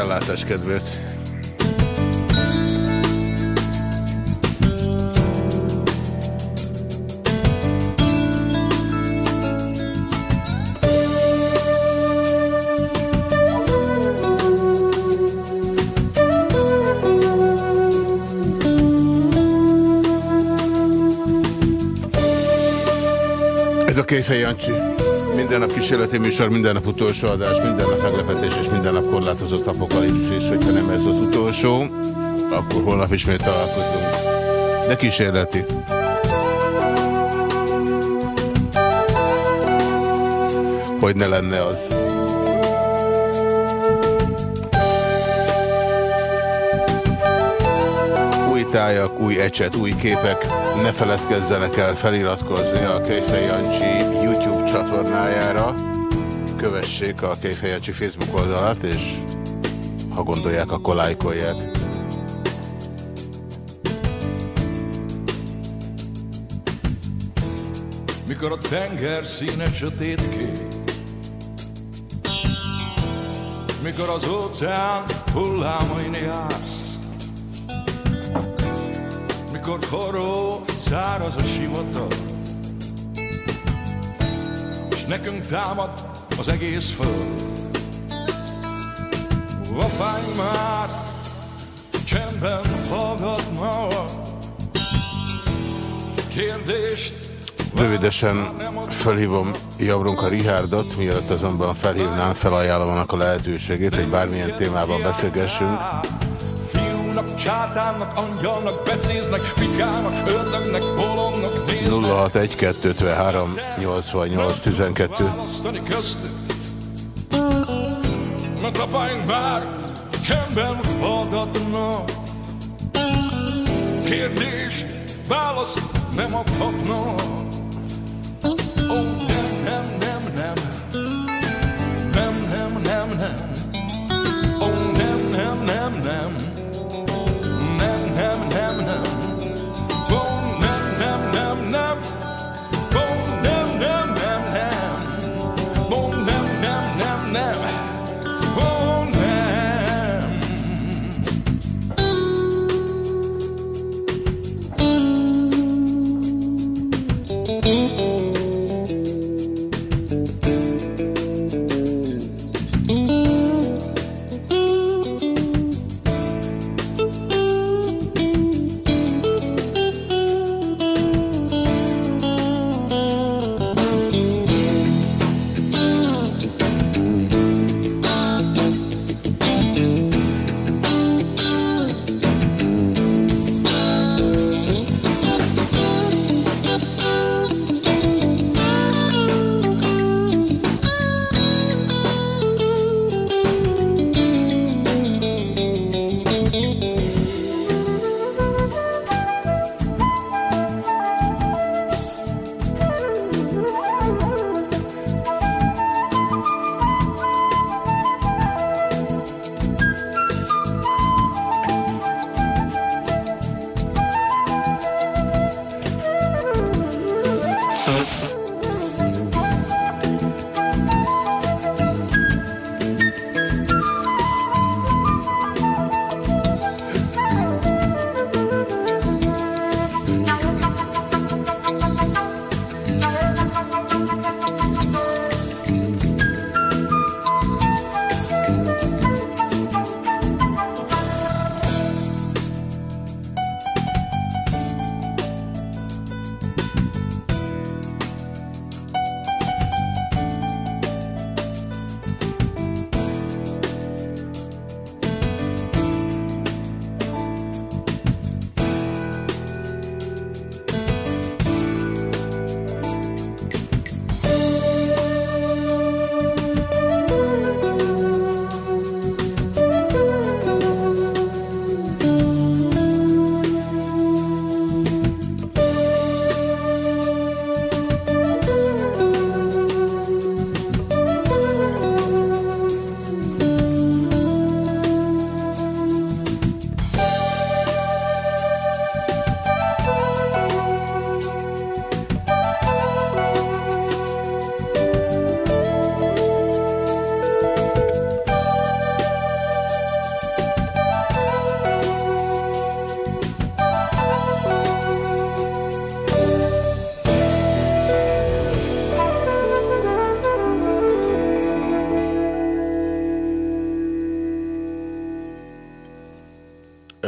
fellátás kedvéért. Ez a Kéfej Jancsi. Minden nap kísérleti műsor, minden nap utolsó adás, minden nap meglepetés és minden nap korlátozott apokalipszis. Hogyha nem ez az utolsó, akkor holnap ismét találkozunk. De kísérleti. Hogy ne lenne az. Új tájak, új ecset, új képek. Ne feledkezzenek el feliratkozni a Kejfej Jancsi YouTube csatornájára. Kövessék a Kejfej Jancsi Facebook oldalát, és ha gondolják, akkor lájkolják. Mikor a tenger színe sötétkék Mikor az óceán hullámain jársz Mikor forró, száraz a sivatag nekünk támad az egész föld Apáink már csendben hallgatnak Kérdést Rövidesen felhívom Jabrunka Rihárdot, mielőtt azonban felhívnám, felajánlom annak a lehetőségét, hogy bármilyen témában beszélgessünk. Fiúnak, csátánnak, angyalnak, becéznek, pikának, ördögnek, néznek. 061 253 88 12 Választani köztük. Mert apáink bár csendben. Kérdés, válasz nem adhatnak. Ó, nem, nem, nem, nem. Nem, nem, nem, nem. Ó, nem, nem, nem, nem. Nem, Ó,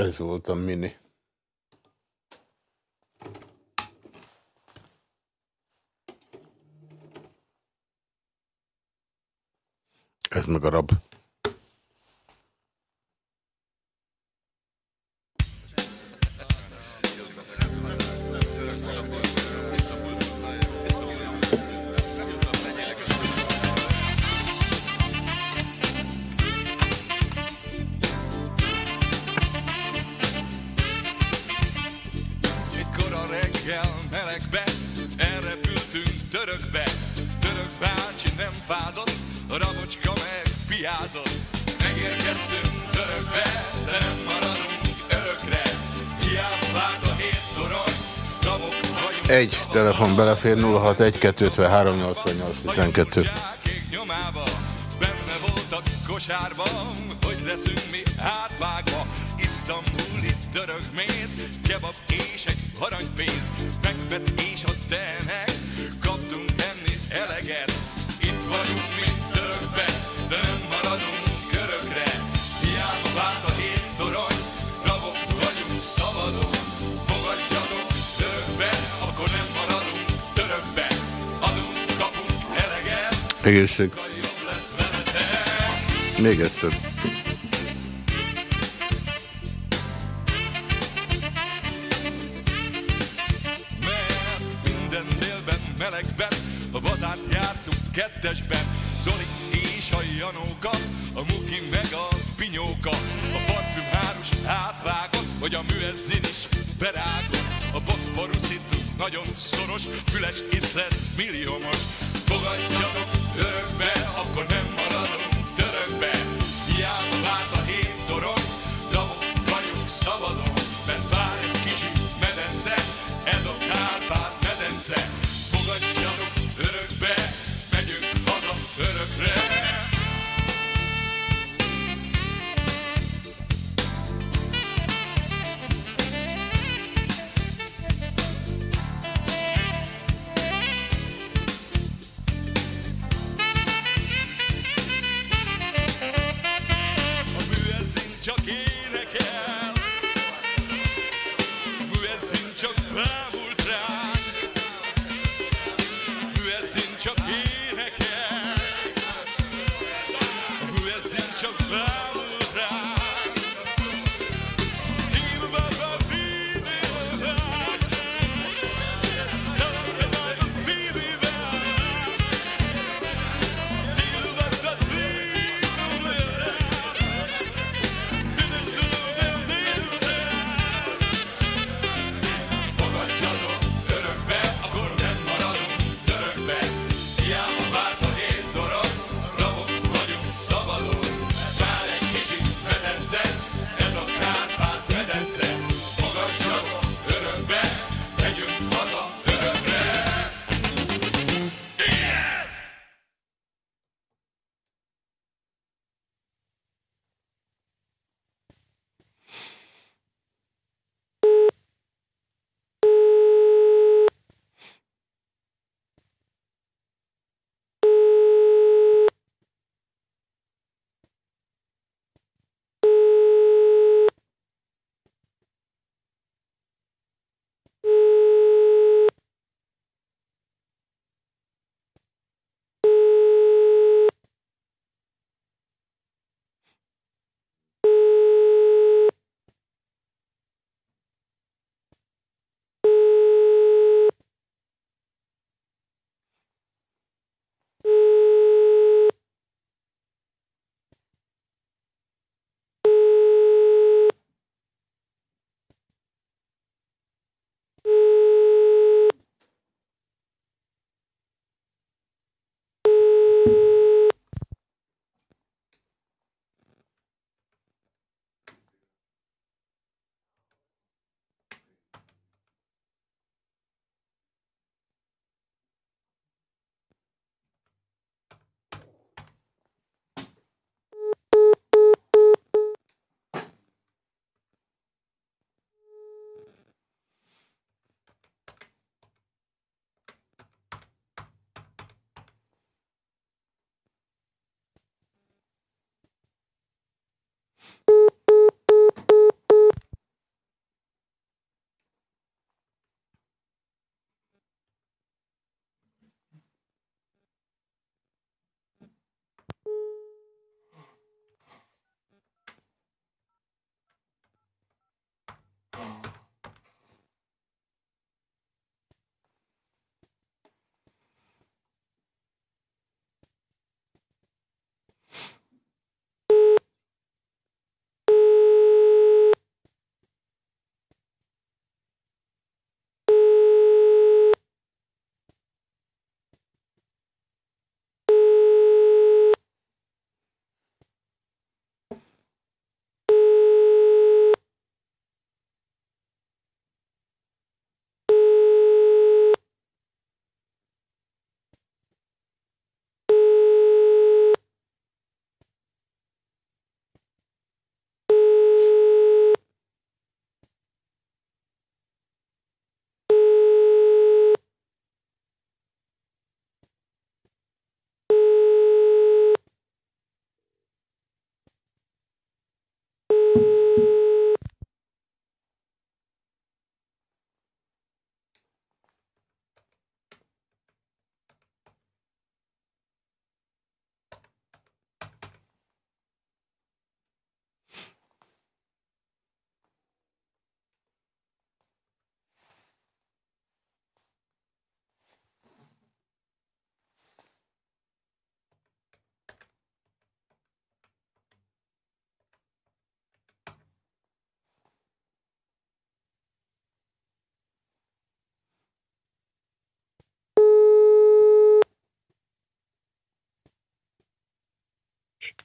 Ez volt a mini. Ez meg a rab. Nyugodtan belefér 061 253 88 12. Nyomába, benne voltak kosárban, hogy leszünk mi átvágva. Isztambuli dörög méz, kebab és egy aranypénz, megvet és a tenek, Egészség. Még egyszer. Chucky.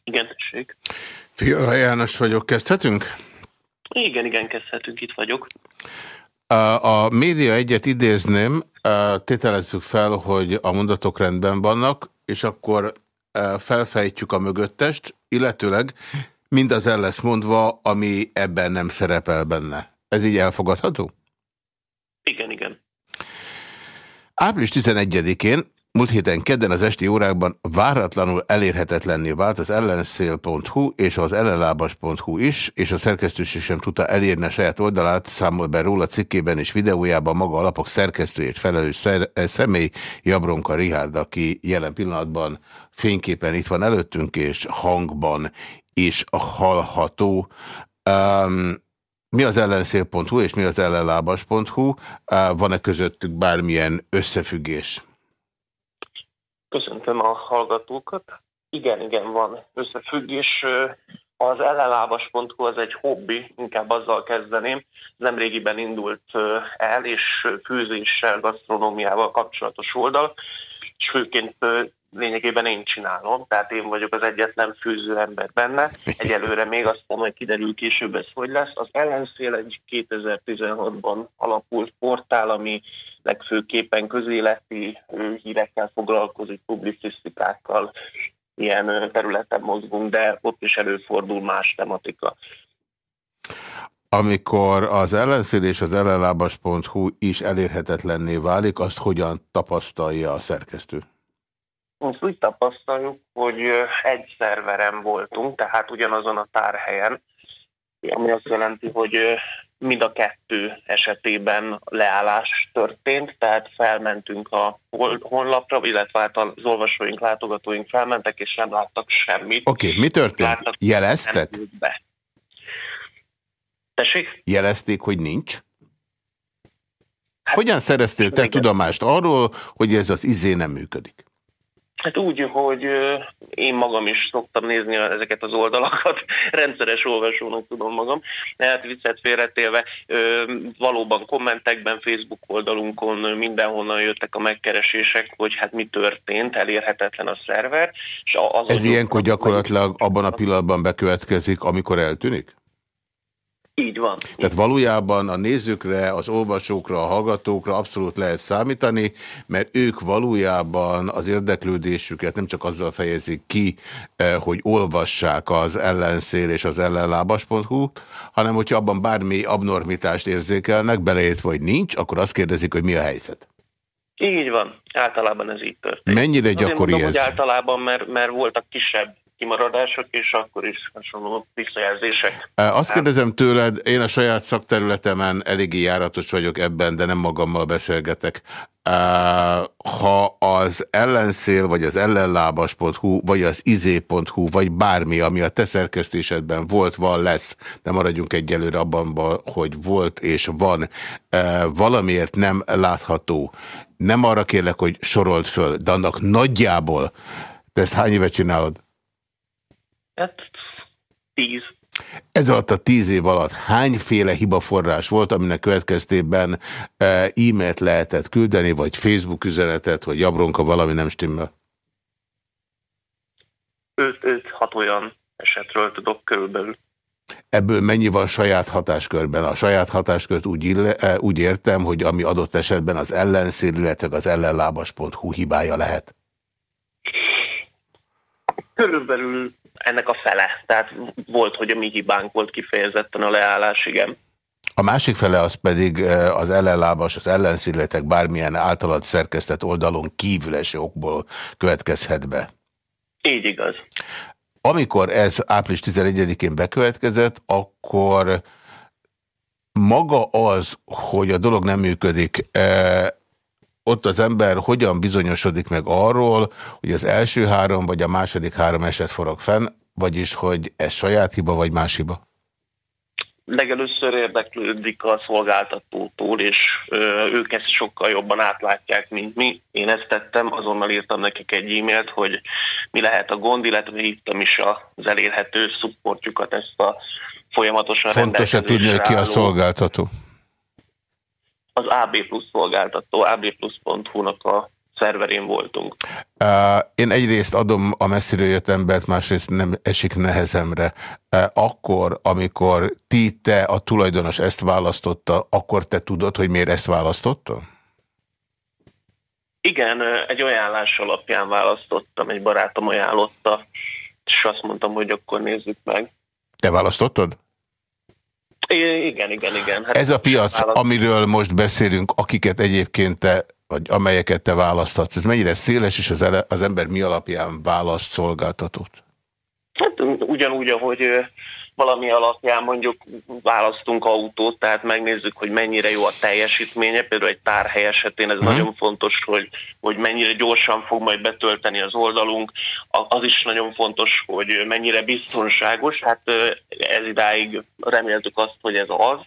Igen, tessék. Fiala János vagyok, kezdhetünk? Igen, igen, kezdhetünk, itt vagyok. A média egyet idézném, tételezzük fel, hogy a mondatok rendben vannak, és akkor felfejtjük a mögöttest, illetőleg mindaz el lesz mondva, ami ebben nem szerepel benne. Ez így elfogadható? Igen, igen. Április 11-én Múlt héten kedden az esti órákban váratlanul elérhetetlenné vált az ellenszél.hu és az ellenlábas.hu is, és a szerkesztőség sem tudta elérni a saját oldalát, számol be róla cikkében és videójában maga a lapok szerkesztőjét felelős eh, személy, Jabronka Rihárd, aki jelen pillanatban fényképen itt van előttünk, és hangban is hallható. Um, mi az ellenszél.hu és mi az ellenlábas.hu? Uh, Van-e közöttük bármilyen összefüggés? Köszöntöm a hallgatókat. Igen, igen, van összefüggés. Az ellenlábas.hu az egy hobbi, inkább azzal kezdeném. Nemrégiben indult el, és főzéssel, gasztronómiával kapcsolatos oldal, és főként lényegében én csinálom, tehát én vagyok az egyetlen fűző ember benne. Egyelőre még azt mondom, hogy kiderül később ez hogy lesz. Az ellenszél egy 2016-ban alapult portál, ami legfőképpen közéleti hírekkel foglalkozik, publicisztikákkal, ilyen területen mozgunk, de ott is előfordul más tematika. Amikor az ellenszél és az ellenlábas.hu is elérhetetlenné válik, azt hogyan tapasztalja a szerkesztő? Most úgy tapasztaljuk, hogy egy szerveren voltunk, tehát ugyanazon a tárhelyen, ami azt jelenti, hogy mind a kettő esetében leállás történt, tehát felmentünk a honlapra, illetve hát az olvasóink, látogatóink felmentek, és nem láttak semmit. Oké, okay, mi történt? Láttak, Jeleztek? Be. Tessék? Jelezték, hogy nincs? Hát, Hogyan szereztél te tudomást arról, hogy ez az izé nem működik? Hát úgy, hogy én magam is szoktam nézni ezeket az oldalakat, rendszeres olvasónak tudom magam, hát viccet félretélve valóban kommentekben, Facebook oldalunkon mindenhonnan jöttek a megkeresések, hogy hát mi történt, elérhetetlen a szerver. És az Ez ilyenkor gyakorlatilag abban a pillanatban bekövetkezik, amikor eltűnik? Így van. Tehát valójában a nézőkre, az olvasókra, a hallgatókra abszolút lehet számítani, mert ők valójában az érdeklődésüket nem csak azzal fejezik ki, eh, hogy olvassák az ellenszél és az ellenlábas.hu, hanem hogyha abban bármi abnormitást érzékelnek, belejét vagy nincs, akkor azt kérdezik, hogy mi a helyzet. Így van, általában ez így történik. Mennyire gyakori mondom, ez? általában, mert, mert voltak kisebb kimaradások, és akkor is hasonló visszajelzések. Azt kérdezem tőled, én a saját szakterületemen eléggé járatos vagyok ebben, de nem magammal beszélgetek. Ha az ellenszél, vagy az ellenlábas.hu, vagy az izé.hu, vagy bármi, ami a te szerkesztésedben volt, van, lesz, de maradjunk egyelőre abban, hogy volt és van, valamiért nem látható. Nem arra kérlek, hogy sorolt föl, de annak nagyjából, te ezt hány éve csinálod? Hát tíz. Ez alatt a tíz év alatt hányféle hibaforrás volt, aminek következtében e, e-mailt lehetett küldeni, vagy Facebook üzenetet, vagy jabronka valami nem stimmel? 5-6 olyan esetről tudok körülbelül. Ebből mennyi van saját hatáskörben? A saját hatáskört úgy, ille, e, úgy értem, hogy ami adott esetben az ellenszél, illetve az ellenlábas.hu hibája lehet? Körülbelül ennek a fele. Tehát volt, hogy a mi hibánk volt kifejezetten a leállás, igen. A másik fele az pedig eh, az ellenlábas, az ellenszilletek bármilyen általad szerkesztett oldalon kívülesi okból következhet be. Így igaz. Amikor ez április 11-én bekövetkezett, akkor maga az, hogy a dolog nem működik, eh, ott az ember hogyan bizonyosodik meg arról, hogy az első három vagy a második három eset forog fenn, vagyis hogy ez saját hiba vagy más hiba? Legelőször érdeklődik a szolgáltatótól, és ö, ők ezt sokkal jobban átlátják, mint mi. Én ezt tettem, azonnal írtam nekik egy e-mailt, hogy mi lehet a gond, illetve hívtam is az elérhető szupportjukat, ezt a folyamatosan Fontos-e tudni, ki a szolgáltató? Az AB Plus szolgáltató, abplus.hu-nak a szerverén voltunk. Uh, én egyrészt adom a messziről jött embert, másrészt nem esik nehezemre. Uh, akkor, amikor ti, te, a tulajdonos ezt választotta, akkor te tudod, hogy miért ezt választotta? Igen, egy ajánlás alapján választottam, egy barátom ajánlotta, és azt mondtam, hogy akkor nézzük meg. Te választottad? Igen, igen, igen. Hát Ez a piac, választ... amiről most beszélünk, akiket egyébként te, vagy amelyeket te választatsz, ez mennyire széles, és az, ele, az ember mi alapján választ szolgáltatót? Hát ugyanúgy, ahogy valami alapján mondjuk választunk autót, tehát megnézzük, hogy mennyire jó a teljesítménye, például egy tárhely esetén ez uh-huh. nagyon fontos, hogy, hogy mennyire gyorsan fog majd betölteni az oldalunk, az is nagyon fontos, hogy mennyire biztonságos, hát ez idáig reméltük azt, hogy ez az,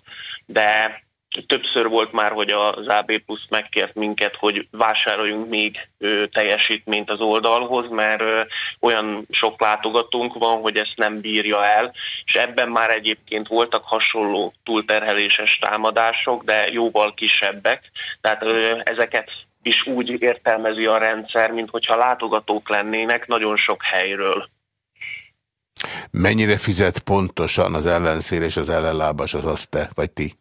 de Többször volt már, hogy az AB Plus megkért minket, hogy vásároljunk még teljesítményt az oldalhoz, mert olyan sok látogatónk van, hogy ezt nem bírja el, és ebben már egyébként voltak hasonló túlterheléses támadások, de jóval kisebbek, tehát ezeket is úgy értelmezi a rendszer, mint hogyha látogatók lennének nagyon sok helyről. Mennyire fizet pontosan az ellenszél és az ellenlábas, az azt te, vagy ti?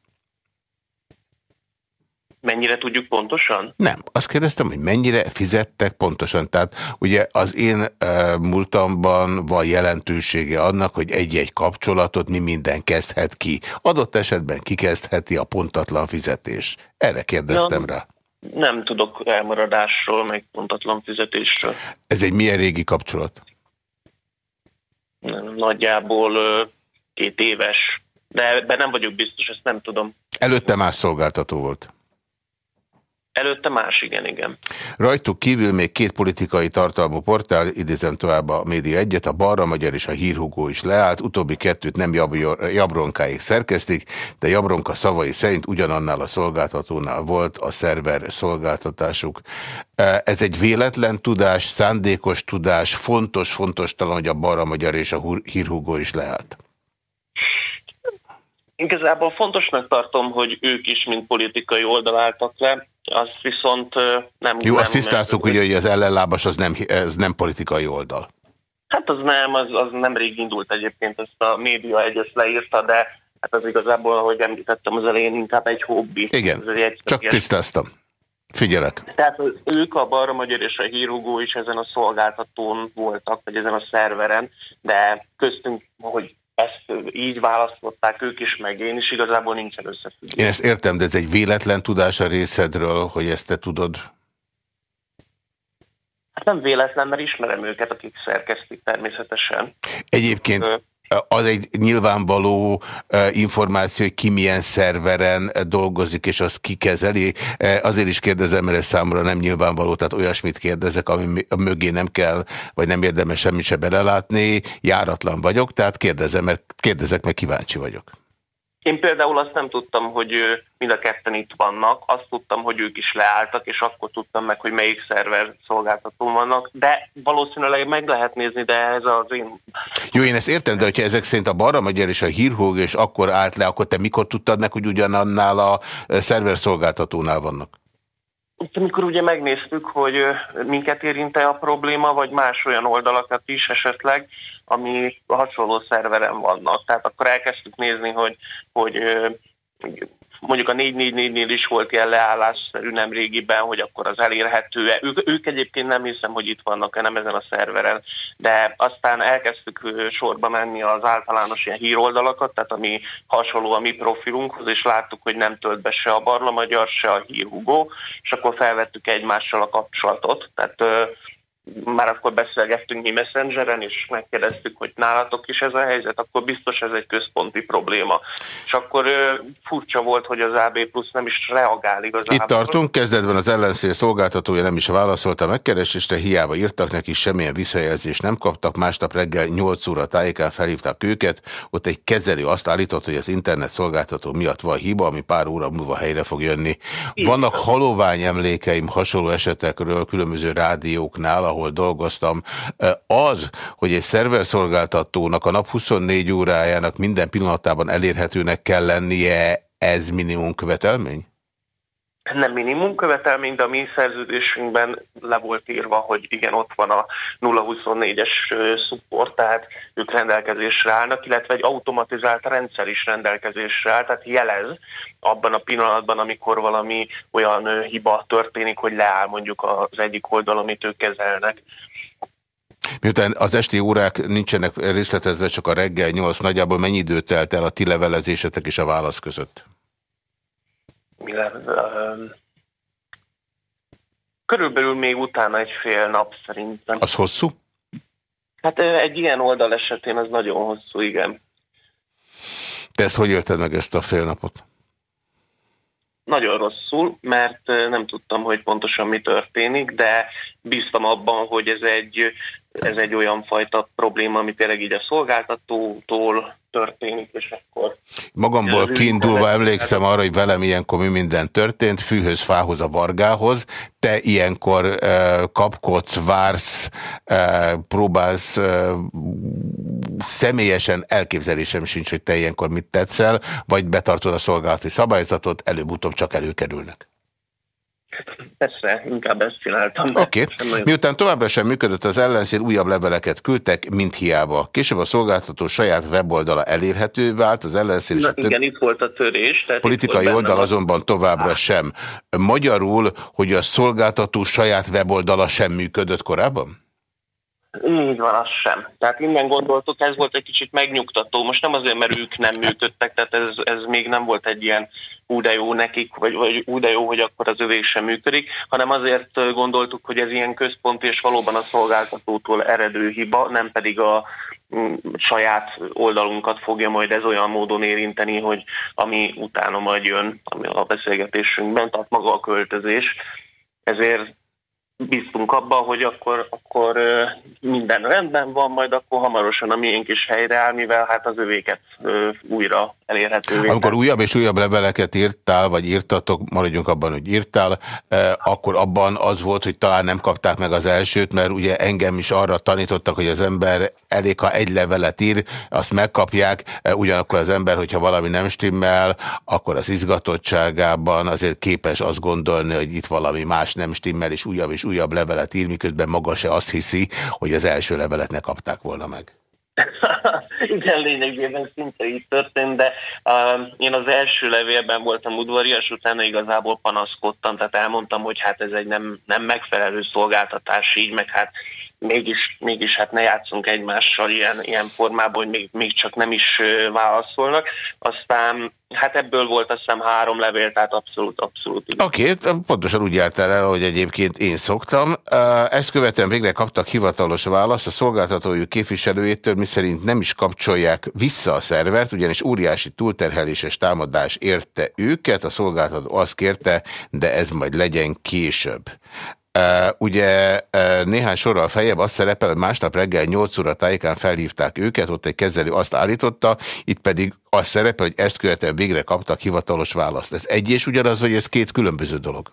Mennyire tudjuk pontosan? Nem, azt kérdeztem, hogy mennyire fizettek pontosan. Tehát ugye az én e, múltamban van jelentősége annak, hogy egy-egy kapcsolatot mi minden kezdhet ki. Adott esetben kikezdheti a pontatlan fizetés. Erre kérdeztem ja, rá. Nem tudok elmaradásról, meg pontatlan fizetésről. Ez egy milyen régi kapcsolat? Nagyjából két éves, de ebben nem vagyok biztos, ezt nem tudom. Előtte más szolgáltató volt? Előtte más, igen, igen. Rajtuk kívül még két politikai tartalmú portál, idézem tovább a Média egyet, a Balra Magyar és a Hírhugó is leállt, utóbbi kettőt nem jab Jabronkáig szerkezték, de Jabronka szavai szerint ugyanannál a szolgáltatónál volt a szerver szolgáltatásuk. E, ez egy véletlen tudás, szándékos tudás, fontos, fontos talán, hogy a Balra Magyar és a Hírhugó is leállt. Igazából fontosnak tartom, hogy ők is, mint politikai oldal álltak le, azt viszont nem... Jó, nem, azt tisztáltuk, ugye, hogy az ellenlábas az nem, ez nem politikai oldal. Hát az nem, az, az nemrég indult egyébként, ezt a média egyes leírta, de hát az igazából, ahogy említettem az elején, inkább egy hobbi. Igen, egy csak tisztáztam. Figyelek. Tehát ők a Balra Magyar és a Hírugó is ezen a szolgáltatón voltak, vagy ezen a szerveren, de köztünk, hogy ezt így választották ők is, meg én is, igazából nincsen összefüggés. Én ezt értem, de ez egy véletlen tudás a részedről, hogy ezt te tudod? Hát nem véletlen, mert ismerem őket, akik szerkesztik természetesen. Egyébként az egy nyilvánvaló információ, hogy ki milyen szerveren dolgozik, és az kikezeli. Azért is kérdezem, mert ez számomra nem nyilvánvaló, tehát olyasmit kérdezek, ami mögé nem kell, vagy nem érdemes semmit se belelátni. Járatlan vagyok, tehát kérdezem, mert kérdezek, mert kíváncsi vagyok. Én például azt nem tudtam, hogy mind a ketten itt vannak, azt tudtam, hogy ők is leálltak, és akkor tudtam meg, hogy melyik szerver szolgáltató vannak, de valószínűleg meg lehet nézni, de ez az én... Jó, én ezt értem, de hogyha ezek szerint a Barra Magyar és a Hírhóg, és akkor állt le, akkor te mikor tudtad meg, hogy ugyanannál a szerver szolgáltatónál vannak? Amikor ugye megnéztük, hogy minket érinte a probléma, vagy más olyan oldalakat is esetleg, ami hasonló szerveren vannak. Tehát akkor elkezdtük nézni, hogy, hogy mondjuk a 444-nél is volt ilyen leállásszerű nem régiben, hogy akkor az elérhető -e. Ők, ők egyébként nem hiszem, hogy itt vannak, nem ezen a szerveren, de aztán elkezdtük sorba menni az általános ilyen híroldalakat, tehát ami hasonló a mi profilunkhoz, és láttuk, hogy nem tölt be se a Barla Magyar, se a Hírhugó, és akkor felvettük egymással a kapcsolatot. Tehát már akkor beszélgettünk mi Messengeren, és megkérdeztük, hogy nálatok is ez a helyzet, akkor biztos ez egy központi probléma. És akkor ö, furcsa volt, hogy az AB Plus nem is reagál igazából. Itt tartunk, kezdetben az ellenszél szolgáltatója nem is válaszolta a megkeresésre, hiába írtak neki, semmilyen visszajelzést nem kaptak, másnap reggel 8 óra tájékán felhívták őket, ott egy kezelő azt állított, hogy az internet szolgáltató miatt van hiba, ami pár óra múlva helyre fog jönni. Vannak halovány emlékeim hasonló esetekről különböző rádióknál, ahol ahol dolgoztam, az, hogy egy szerverszolgáltatónak a nap 24 órájának minden pillanatában elérhetőnek kell lennie, ez minimum követelmény? Nem minimum követelmény, de a mi szerződésünkben le volt írva, hogy igen, ott van a 024-es support, tehát ők rendelkezésre állnak, illetve egy automatizált rendszer is rendelkezésre áll, tehát jelez abban a pillanatban, amikor valami olyan hiba történik, hogy leáll mondjuk az egyik oldal, amit ők kezelnek. Miután az esti órák nincsenek részletezve, csak a reggel 8, nagyjából mennyi időt telt el a ti levelezésetek és a válasz között? Körülbelül még utána egy fél nap szerintem. Az hosszú? Hát egy ilyen oldal esetén az nagyon hosszú, igen. Te ezt hogy élted meg ezt a fél napot? Nagyon rosszul, mert nem tudtam, hogy pontosan mi történik, de bíztam abban, hogy ez egy, ez egy olyan fajta probléma, ami tényleg így a szolgáltatótól történik, és akkor... Magamból kiindulva emlékszem arra, hogy velem ilyenkor mi minden történt, fűhöz, fához, a bargához. Te ilyenkor uh, kapkodsz, vársz, uh, próbálsz uh, személyesen elképzelésem sincs, hogy te ilyenkor mit tetszel, vagy betartod a szolgálati szabályzatot, előbb-utóbb csak előkerülnek. Persze, inkább ezt csináltam. Oké. Okay. Miután továbbra sem működött az ellenszél, újabb leveleket küldtek, mint hiába. Később a szolgáltató saját weboldala elérhető vált, az ellenszél is... Na, igen, itt volt a törés. Tehát politikai oldal a... azonban továbbra sem. Magyarul, hogy a szolgáltató saját weboldala sem működött korábban? Így van, az sem. Tehát innen gondoltuk, ez volt egy kicsit megnyugtató. Most nem azért, mert ők nem működtek, tehát ez, ez még nem volt egy ilyen úgy de jó nekik, vagy, vagy úgy de jó, hogy akkor az övé sem működik, hanem azért gondoltuk, hogy ez ilyen központ és valóban a szolgáltatótól eredő hiba, nem pedig a mm, saját oldalunkat fogja majd ez olyan módon érinteni, hogy ami utána majd jön ami a beszélgetésünkben, tehát maga a költözés. Ezért bíztunk abba, hogy akkor, akkor minden rendben van, majd akkor hamarosan a miénk is helyreáll, mivel hát az övéket újra elérhetővé. Amikor újabb és újabb leveleket írtál, vagy írtatok, maradjunk abban, hogy írtál, akkor abban az volt, hogy talán nem kapták meg az elsőt, mert ugye engem is arra tanítottak, hogy az ember elég, ha egy levelet ír, azt megkapják, ugyanakkor az ember, hogyha valami nem stimmel, akkor az izgatottságában azért képes azt gondolni, hogy itt valami más nem stimmel, és újabb és újabb levelet ír, miközben maga se azt hiszi, hogy az első levelet ne kapták volna meg. Igen, lényegében szinte így történt, de uh, én az első levélben voltam udvarias, utána igazából panaszkodtam, tehát elmondtam, hogy hát ez egy nem, nem megfelelő szolgáltatás így, meg hát mégis, mégis hát ne játszunk egymással ilyen, ilyen formában, hogy még, még csak nem is válaszolnak. Aztán hát ebből volt azt hiszem három levél, tehát abszolút, abszolút. Oké, okay, pontosan úgy jártál el, hogy egyébként én szoktam. Ezt követően végre kaptak hivatalos választ a szolgáltatójuk képviselőjétől, miszerint nem is kapcsolják vissza a szervert, ugyanis óriási túlterheléses támadás érte őket, a szolgáltató azt kérte, de ez majd legyen később. Ugye néhány sorral feljebb azt szerepel, hogy másnap reggel 8 óra tájékán felhívták őket, ott egy kezelő azt állította, itt pedig azt szerepel, hogy ezt követően végre kaptak hivatalos választ. Ez egy és ugyanaz, vagy ez két különböző dolog?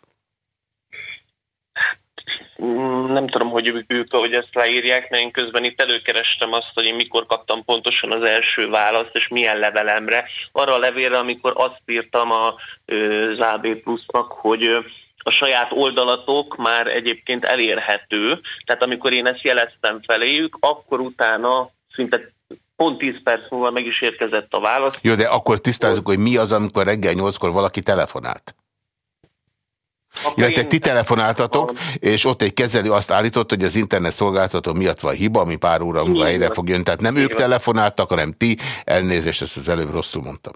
Nem tudom, hogy ők, ahogy ezt leírják, mert én közben itt előkerestem azt, hogy én mikor kaptam pontosan az első választ, és milyen levelemre. Arra a levélre, amikor azt írtam az AB plusznak, hogy a saját oldalatok már egyébként elérhető, tehát amikor én ezt jeleztem feléjük, akkor utána szinte pont 10 perc múlva meg is érkezett a válasz. Jó, de akkor tisztázzuk, hogy mi az, amikor reggel 8-kor valaki telefonált? Illetve ti telefonáltatok, és ott egy kezelő azt állított, hogy az internet szolgáltató miatt van hiba, ami pár óra múlva helyre fog jönni. Tehát nem ők telefonáltak, hanem ti. Elnézést, ezt az előbb rosszul mondtam.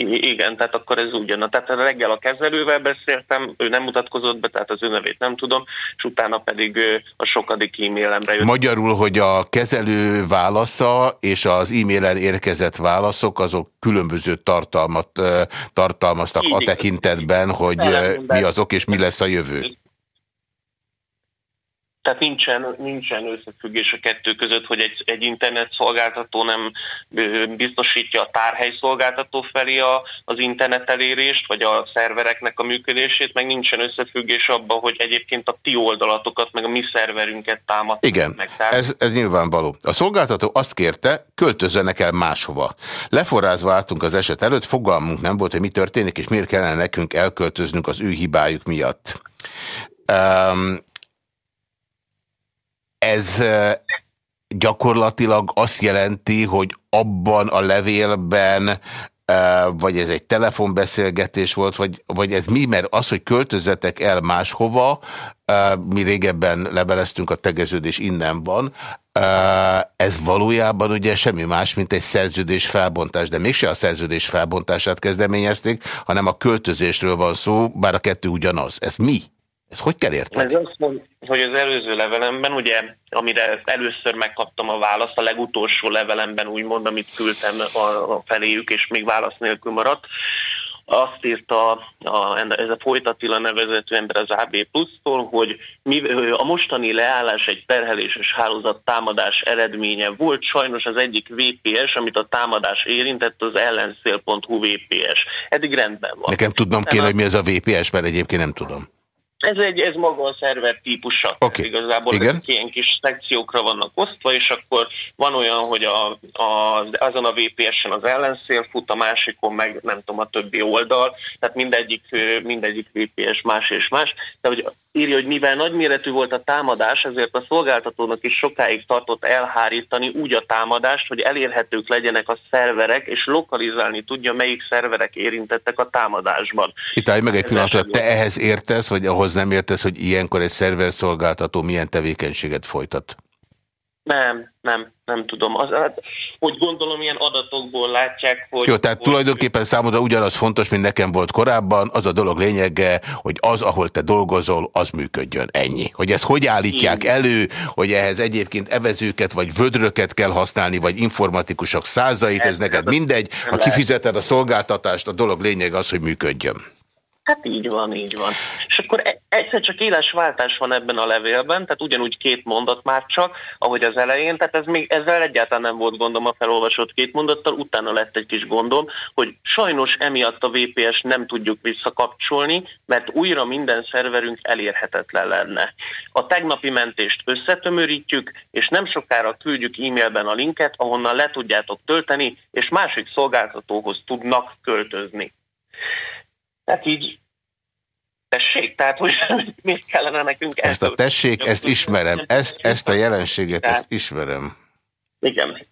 Igen, tehát akkor ez ugyan. Tehát reggel a kezelővel beszéltem, ő nem mutatkozott be, tehát az ő nevét nem tudom, és utána pedig a sokadik e-mailemre jött. Magyarul, hogy a kezelő válasza és az e-mailen érkezett válaszok, azok különböző tartalmat tartalmaztak Így, a tekintetben, hogy mi azok és mi lesz a jövő. Tehát nincsen, nincsen összefüggés a kettő között, hogy egy, egy internet szolgáltató nem biztosítja a tárhely szolgáltató felé a, az internet elérést, vagy a szervereknek a működését, meg nincsen összefüggés abban, hogy egyébként a ti oldalatokat, meg a mi szerverünket támadják Igen, meg. Tehát... ez, ez nyilvánvaló. A szolgáltató azt kérte, költözzenek el máshova. Leforrázva álltunk az eset előtt, fogalmunk nem volt, hogy mi történik, és miért kellene nekünk elköltöznünk az ő hibájuk miatt. Um, ez gyakorlatilag azt jelenti, hogy abban a levélben vagy ez egy telefonbeszélgetés volt, vagy, vagy ez mi, mert az, hogy költözetek el máshova, mi régebben lebeleztünk, a tegeződés innen van, ez valójában ugye semmi más, mint egy szerződés felbontás, de mégse a szerződés felbontását kezdeményezték, hanem a költözésről van szó, bár a kettő ugyanaz. Ez mi? Ez hogy kell érteni? Ez azt mond, hogy az előző levelemben, ugye, amire először megkaptam a választ, a legutolsó levelemben úgymond, amit küldtem a, a feléjük, és még válasz nélkül maradt, azt írta a, ez a Folytatila nevezető ember az AB Plus-tól, hogy mi, a mostani leállás egy terheléses hálózat támadás eredménye volt. Sajnos az egyik VPS, amit a támadás érintett, az ellenszél.hu VPS. Eddig rendben van. Nekem tudnom kéne, hogy mi ez a VPS, mert egyébként nem tudom. Ez, egy, ez maga a szerver típusa. Okay. Igazából Igen. ezek ilyen kis szekciókra vannak osztva, és akkor van olyan, hogy a, a, azon a VPS-en az ellenszél fut, a másikon meg nem tudom, a többi oldal, tehát mindegyik, mindegyik VPS más és más. De hogy írja, hogy mivel nagyméretű volt a támadás, ezért a szolgáltatónak is sokáig tartott elhárítani úgy a támadást, hogy elérhetők legyenek a szerverek, és lokalizálni tudja, melyik szerverek érintettek a támadásban. Itt állj meg egy pillanatra, te ehhez értesz, vagy ahhoz nem értesz, hogy ilyenkor egy szerverszolgáltató milyen tevékenységet folytat? Nem, nem, nem tudom. Az, hát, hogy gondolom, ilyen adatokból látják, hogy... Jó, tehát tulajdonképpen számodra ugyanaz fontos, mint nekem volt korábban, az a dolog lényege, hogy az, ahol te dolgozol, az működjön. Ennyi. Hogy ezt hogy állítják elő, hogy ehhez egyébként evezőket, vagy vödröket kell használni, vagy informatikusok százait, ez, ez neked mindegy. Ha kifizeted a szolgáltatást, a dolog lényeg az, hogy működjön. Hát így van, így van. És akkor egyszer csak éles váltás van ebben a levélben, tehát ugyanúgy két mondat már csak, ahogy az elején, tehát ez még, ezzel egyáltalán nem volt gondom a felolvasott két mondattal, utána lett egy kis gondom, hogy sajnos emiatt a VPS nem tudjuk visszakapcsolni, mert újra minden szerverünk elérhetetlen lenne. A tegnapi mentést összetömörítjük, és nem sokára küldjük e-mailben a linket, ahonnan le tudjátok tölteni, és másik szolgáltatóhoz tudnak költözni. Tehát így tessék, tehát hogy miért kellene nekünk ezt a tessék, ezt ismerem, ezt, ezt a jelenséget, ezt ismerem. Igen.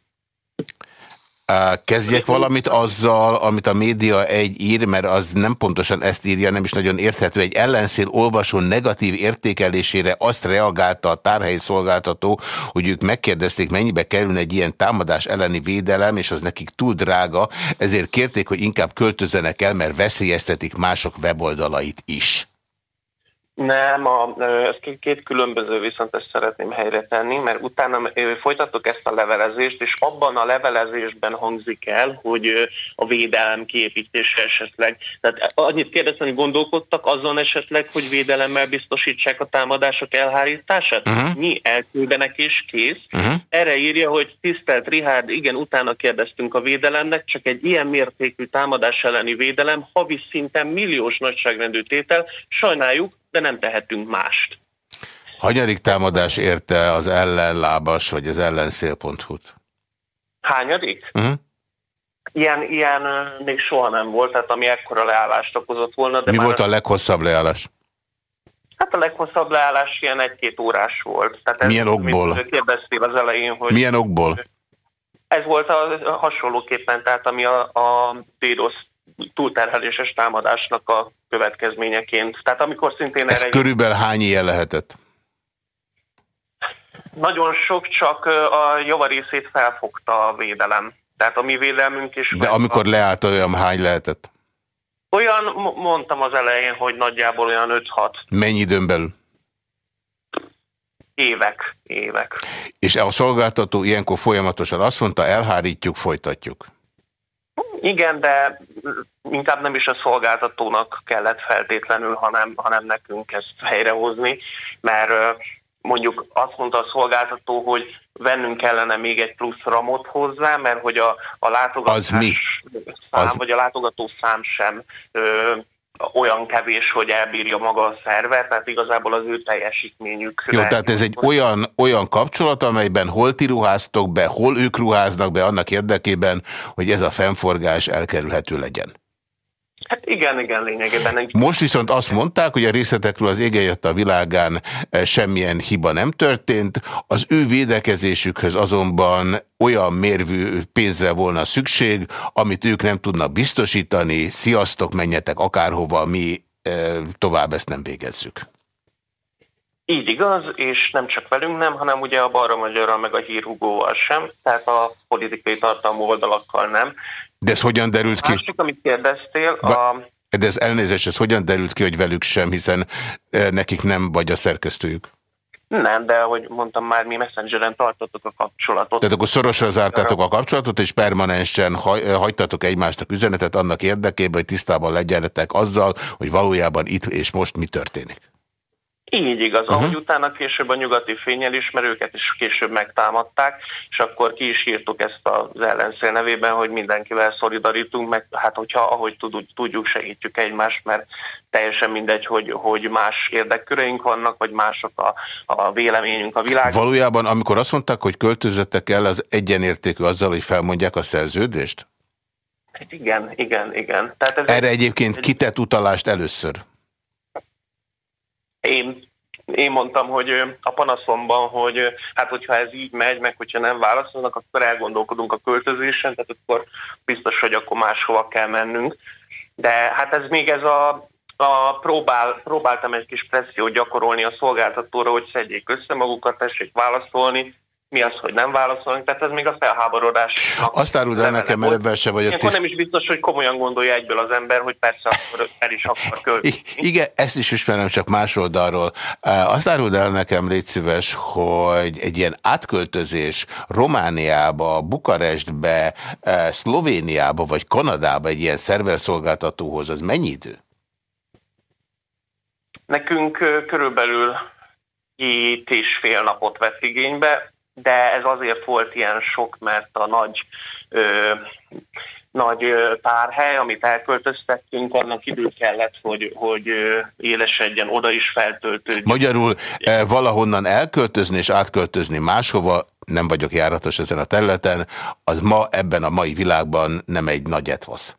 Kezdjek valamit azzal, amit a média egy ír, mert az nem pontosan ezt írja, nem is nagyon érthető. Egy ellenszél olvasó negatív értékelésére azt reagálta a tárhelyi szolgáltató, hogy ők megkérdezték, mennyibe kerül egy ilyen támadás elleni védelem, és az nekik túl drága, ezért kérték, hogy inkább költözenek el, mert veszélyeztetik mások weboldalait is. Nem, a, ez két, két különböző, viszont ezt szeretném helyre tenni, mert utána folytattuk ezt a levelezést, és abban a levelezésben hangzik el, hogy a védelem kiépítése esetleg. Tehát annyit kérdeztem, hogy gondolkodtak azon esetleg, hogy védelemmel biztosítsák a támadások elhárítását? Uh-huh. Mi elküldenek és kész. Uh-huh. Erre írja, hogy tisztelt Rihárd, igen, utána kérdeztünk a védelemnek, csak egy ilyen mértékű támadás elleni védelem havi szinten milliós nagyságrendű tétel, sajnáljuk, de nem tehetünk mást. Hanyadik támadás érte az ellenlábas, vagy az ellenszél.hu-t? Hányadik? Uh -huh. Ilyen, ilyen még soha nem volt, tehát ami ekkora leállást okozott volna. De Mi volt a leghosszabb leállás? Hát a leghosszabb leállás ilyen egy-két órás volt. Tehát ez, Milyen okból? Kérdeztél az elején, hogy... Milyen okból? Ez volt a, a hasonlóképpen, tehát ami a, a DDoS túlterheléses támadásnak a következményeként. Tehát amikor szintén Ez erre... körülbelül hány ilyen lehetett? Nagyon sok, csak a javarészét felfogta a védelem. Tehát a mi védelmünk is... De amikor a... leállt olyan hány lehetett? Olyan, mondtam az elején, hogy nagyjából olyan 5-6. Mennyi időn belül? Évek, évek. És a szolgáltató ilyenkor folyamatosan azt mondta, elhárítjuk, folytatjuk. Igen, de inkább nem is a szolgáltatónak kellett feltétlenül, hanem, hanem nekünk ezt helyrehozni, mert mondjuk azt mondta a szolgáltató, hogy vennünk kellene még egy plusz ramot hozzá, mert hogy a, a látogatás az mi? szám, az... vagy a látogató szám sem ö, olyan kevés, hogy elbírja maga a szerver, tehát igazából az ő teljesítményük. Jó, tehát ez egy olyan, olyan kapcsolat, amelyben hol ti ruháztok be, hol ők ruháznak be annak érdekében, hogy ez a fennforgás elkerülhető legyen. Hát igen, igen, lényegében. Most viszont azt mondták, hogy a részletekről az jött a világán e, semmilyen hiba nem történt, az ő védekezésükhöz azonban olyan mérvű pénzre volna szükség, amit ők nem tudnak biztosítani, sziasztok, menjetek akárhova, mi e, tovább ezt nem végezzük. Így igaz, és nem csak velünk nem, hanem ugye a balra magyarral meg a hírhugóval sem, tehát a politikai tartalmú oldalakkal nem. De ez hogyan derült ki? Másik, amit kérdeztél, a... De ez elnézést, ez hogyan derült ki, hogy velük sem, hiszen e, nekik nem vagy a szerkesztőjük? Nem, de ahogy mondtam már, mi Messengeren tartottuk a kapcsolatot. Tehát akkor szorosra zártátok a kapcsolatot, és permanensen hagy, hagytatok egymásnak üzenetet annak érdekében, hogy tisztában legyenetek azzal, hogy valójában itt és most mi történik. Így igaz, uh-huh. ahogy utána később a nyugati fényel ismerőket is később megtámadták, és akkor ki is írtuk ezt az ellenszél nevében, hogy mindenkivel szolidarítunk, meg hát hogyha ahogy tudjuk, segítjük egymást, mert teljesen mindegy, hogy, hogy más érdekköreink vannak, vagy mások a, a véleményünk a világon. Valójában, amikor azt mondták, hogy költözetek el, az egyenértékű azzal, hogy felmondják a szerződést? Hát igen, igen, igen. Tehát ez Erre egy, egyébként egy... kitett utalást először? Én, én mondtam, hogy a panaszomban, hogy hát hogyha ez így megy, meg hogyha nem válaszolnak, akkor elgondolkodunk a költözésen, tehát akkor biztos, hogy akkor máshova kell mennünk. De hát ez még ez a a próbál, próbáltam egy kis pressziót gyakorolni a szolgáltatóra, hogy szedjék össze magukat, tessék válaszolni, mi az, hogy nem válaszolunk, tehát ez még a felháborodás. Azt áruld el nekem, mert ebben se vagyok tiszt... nem is biztos, hogy komolyan gondolja egyből az ember, hogy persze akkor el is akar költeni. Igen, ezt is ismerem, csak más oldalról. Azt áruld el nekem, légy szíves, hogy egy ilyen átköltözés Romániába, Bukarestbe, Szlovéniába vagy Kanadába egy ilyen szerverszolgáltatóhoz, az mennyi idő? Nekünk körülbelül két és fél napot vett igénybe, de ez azért volt ilyen sok, mert a nagy, ö, nagy párhely, amit elköltöztettünk, annak idő kellett, hogy, hogy élesedjen, oda is feltöltődjön. Magyarul e, valahonnan elköltözni és átköltözni máshova, nem vagyok járatos ezen a területen, az ma ebben a mai világban nem egy nagy etvasz.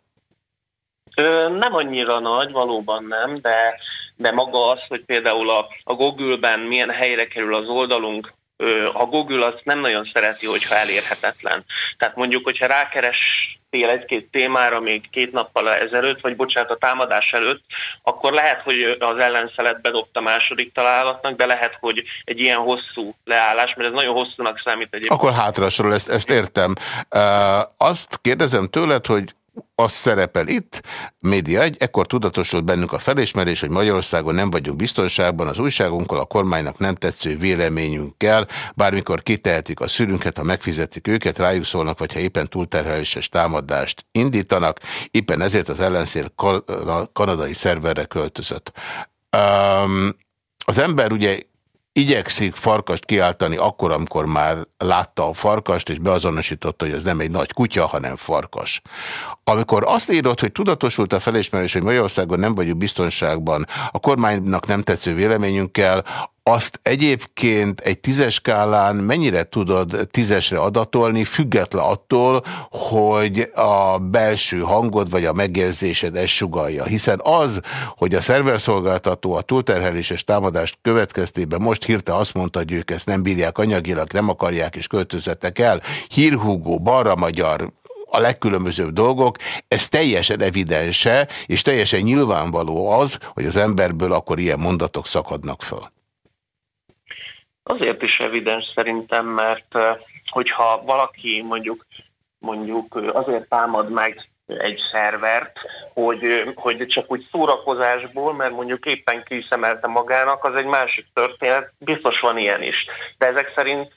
Ö, nem annyira nagy, valóban nem, de, de maga az, hogy például a, a Google-ben milyen helyre kerül az oldalunk, a Google azt nem nagyon szereti, hogyha elérhetetlen. Tehát mondjuk, hogyha rákerestél egy-két témára még két nappal ezelőtt, vagy bocsánat, a támadás előtt, akkor lehet, hogy az ellenszelet bedobta második találatnak, de lehet, hogy egy ilyen hosszú leállás, mert ez nagyon hosszúnak számít egyébként. Akkor hátrasról, ezt, ezt értem. Azt kérdezem tőled, hogy az szerepel itt, média egy, ekkor tudatosult bennünk a felismerés, hogy Magyarországon nem vagyunk biztonságban, az újságunkkal, a kormánynak nem tetsző véleményünkkel, bármikor kitehetik a szülünket, ha megfizetik őket, rájuk szólnak, vagy ha éppen túlterheléses támadást indítanak, éppen ezért az ellenszél kanadai szerverre költözött. Um, az ember ugye igyekszik farkast kiáltani akkor, amikor már látta a farkast, és beazonosította, hogy az nem egy nagy kutya, hanem farkas. Amikor azt írott, hogy tudatosult a felismerés, hogy Magyarországon nem vagyunk biztonságban, a kormánynak nem tetsző véleményünkkel, azt egyébként egy tízes skálán mennyire tudod tízesre adatolni, független attól, hogy a belső hangod vagy a megérzésed ezt sugalja. Hiszen az, hogy a szerverszolgáltató a túlterheléses támadást következtében most hirte azt mondta, hogy ők ezt nem bírják anyagilag, nem akarják és költözettek el, hírhúgó, balra magyar, a legkülönbözőbb dolgok, ez teljesen evidense, és teljesen nyilvánvaló az, hogy az emberből akkor ilyen mondatok szakadnak föl. Azért is evidens szerintem, mert hogyha valaki mondjuk mondjuk azért támad meg egy szervert, hogy, hogy csak úgy szórakozásból, mert mondjuk éppen kiszemelte magának, az egy másik történet, biztos van ilyen is. De ezek szerint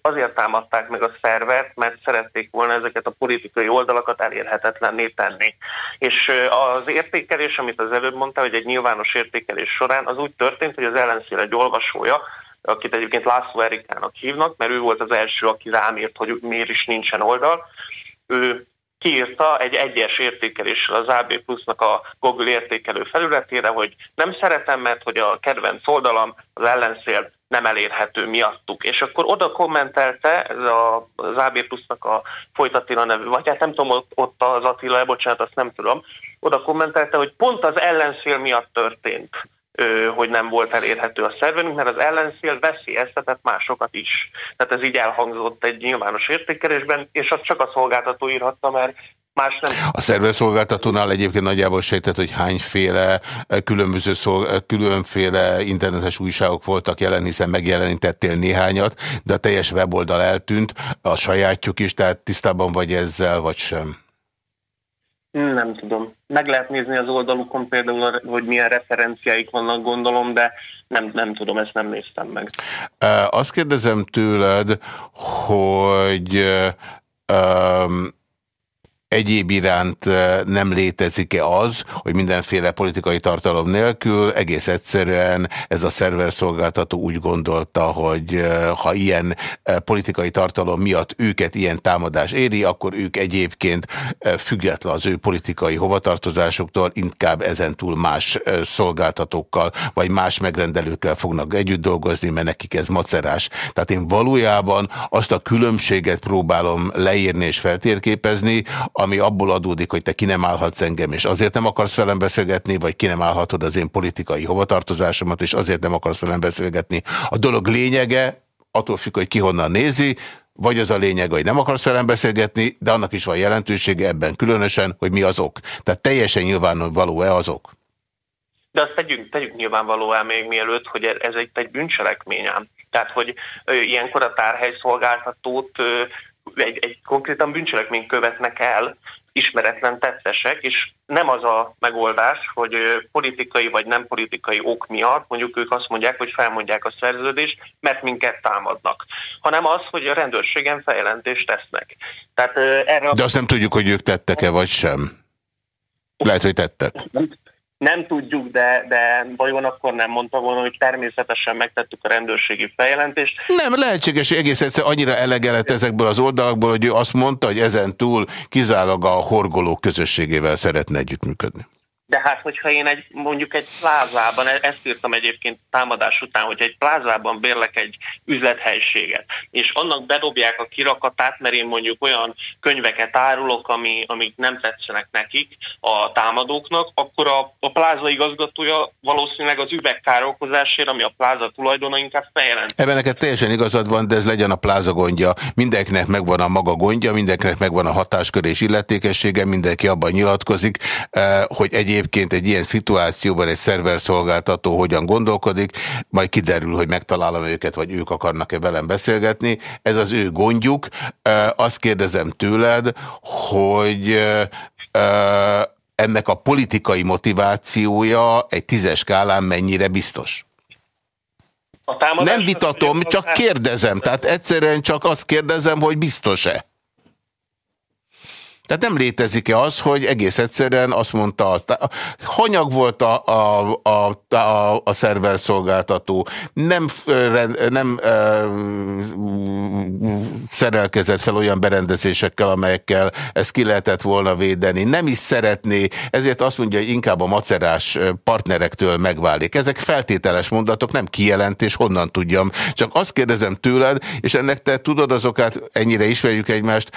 azért támadták meg a szervert, mert szerették volna ezeket a politikai oldalakat elérhetetlenné tenni. És az értékelés, amit az előbb mondta, hogy egy nyilvános értékelés során, az úgy történt, hogy az ellenszél egy olvasója akit egyébként László Erikának hívnak, mert ő volt az első, aki rám írt, hogy miért is nincsen oldal. Ő kiírta egy egyes értékeléssel az AB Plus-nak a Google értékelő felületére, hogy nem szeretem, mert hogy a kedvenc oldalam az ellenszél nem elérhető miattuk. És akkor oda kommentelte ez a, az AB Plus-nak a Folytatila nevű, vagy hát nem tudom, ott, ott az Attila, bocsánat, azt nem tudom, oda kommentelte, hogy pont az ellenszél miatt történt hogy nem volt elérhető a szerverünk, mert az ellenszél veszélyeztetett másokat is. Tehát ez így elhangzott egy nyilvános értékelésben, és azt csak a szolgáltató írhatta, mert más nem. A szerverszolgáltatónál egyébként nagyjából sejtett, hogy hányféle különböző szolg különféle internetes újságok voltak jelen, hiszen megjelenítettél néhányat, de a teljes weboldal eltűnt, a sajátjuk is, tehát tisztában vagy ezzel, vagy sem? Nem tudom. Meg lehet nézni az oldalukon például, hogy milyen referenciáik vannak, gondolom, de nem, nem tudom, ezt nem néztem meg. Azt kérdezem tőled, hogy um, egyéb iránt nem létezik-e az, hogy mindenféle politikai tartalom nélkül egész egyszerűen ez a szerverszolgáltató úgy gondolta, hogy ha ilyen politikai tartalom miatt őket ilyen támadás éri, akkor ők egyébként független az ő politikai hovatartozásoktól inkább ezentúl más szolgáltatókkal vagy más megrendelőkkel fognak együtt dolgozni, mert nekik ez macerás. Tehát én valójában azt a különbséget próbálom leírni és feltérképezni, ami abból adódik, hogy te ki nem állhatsz engem, és azért nem akarsz velem beszélgetni, vagy ki nem állhatod az én politikai hovatartozásomat, és azért nem akarsz velem beszélgetni. A dolog lényege, attól függ, hogy ki honnan nézi, vagy az a lényeg, hogy nem akarsz velem beszélgetni, de annak is van jelentősége ebben különösen, hogy mi azok. Tehát teljesen nyilvánvaló-e azok? De azt tegyünk, tegyük nyilvánvaló el még mielőtt, hogy ez egy, egy bűncselekmény ám. Tehát, hogy ö, ilyenkor a tárhelyszolgáltatót ö, egy, egy konkrétan bűncselekményt követnek el ismeretlen tettesek, és nem az a megoldás, hogy politikai vagy nem politikai ok miatt mondjuk ők azt mondják, hogy felmondják a szerződést, mert minket támadnak, hanem az, hogy a rendőrségen feljelentést tesznek. Tehát, erre De azt nem tudjuk, hogy ők tettek-e vagy sem. Lehet, hogy tettek. Nem tudjuk, de, de vajon akkor nem mondta volna, hogy természetesen megtettük a rendőrségi feljelentést. Nem, lehetséges, hogy egész egyszer annyira elegelet ezekből az oldalakból, hogy ő azt mondta, hogy ezen túl kizárólag a horgolók közösségével szeretne együttműködni. De hát, hogyha én egy, mondjuk egy plázában, e- ezt írtam egyébként támadás után, hogy egy plázában bérlek egy üzlethelységet, és annak bedobják a kirakatát, mert én mondjuk olyan könyveket árulok, ami, amik nem tetszenek nekik, a támadóknak, akkor a, a pláza igazgatója valószínűleg az üvegkárokozásért, ami a pláza tulajdona inkább feljelent. Ebben neked teljesen igazad van, de ez legyen a pláza gondja. Mindenkinek megvan a maga gondja, mindenkinek megvan a hatáskör és illetékessége, mindenki abban nyilatkozik, eh, hogy egyéb egyébként egy ilyen szituációban egy szerverszolgáltató hogyan gondolkodik, majd kiderül, hogy megtalálom őket, vagy ők akarnak-e velem beszélgetni. Ez az ő gondjuk. Azt kérdezem tőled, hogy ennek a politikai egy tízes skálán mennyire biztos? Nem vitatom, csak kérdezem. Tehát egyszerűen csak azt kérdezem, hogy biztos-e? Tehát nem létezik-e az, hogy egész egyszerűen azt mondta, hanyag volt a, a, a, a, a szerver szolgáltató, nem, nem e, szerelkezett fel olyan berendezésekkel, amelyekkel ezt ki lehetett volna védeni, nem is szeretné, ezért azt mondja, hogy inkább a macerás partnerektől megválik. Ezek feltételes mondatok, nem kijelentés, honnan tudjam. Csak azt kérdezem tőled, és ennek te tudod azokat, ennyire ismerjük egymást,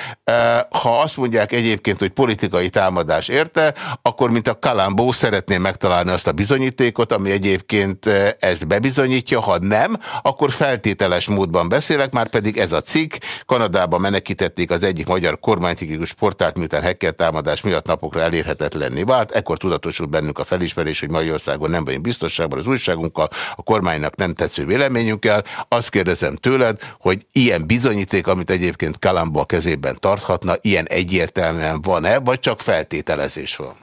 ha azt mondják egy egyébként, hogy politikai támadás érte, akkor mint a Kalambó szeretném megtalálni azt a bizonyítékot, ami egyébként eh, ezt bebizonyítja, ha nem, akkor feltételes módban beszélek, már pedig ez a cikk, Kanadában menekítették az egyik magyar kormánytikikus portált, miután hacker támadás miatt napokra elérhetetlenné vált, ekkor tudatosult bennünk a felismerés, hogy Magyarországon nem vagyunk biztonságban az újságunkkal, a kormánynak nem tetsző véleményünkkel. Azt kérdezem tőled, hogy ilyen bizonyíték, amit egyébként Kalambó a kezében tarthatna, ilyen egyértelmű egyértelműen van-e, vagy csak feltételezés van?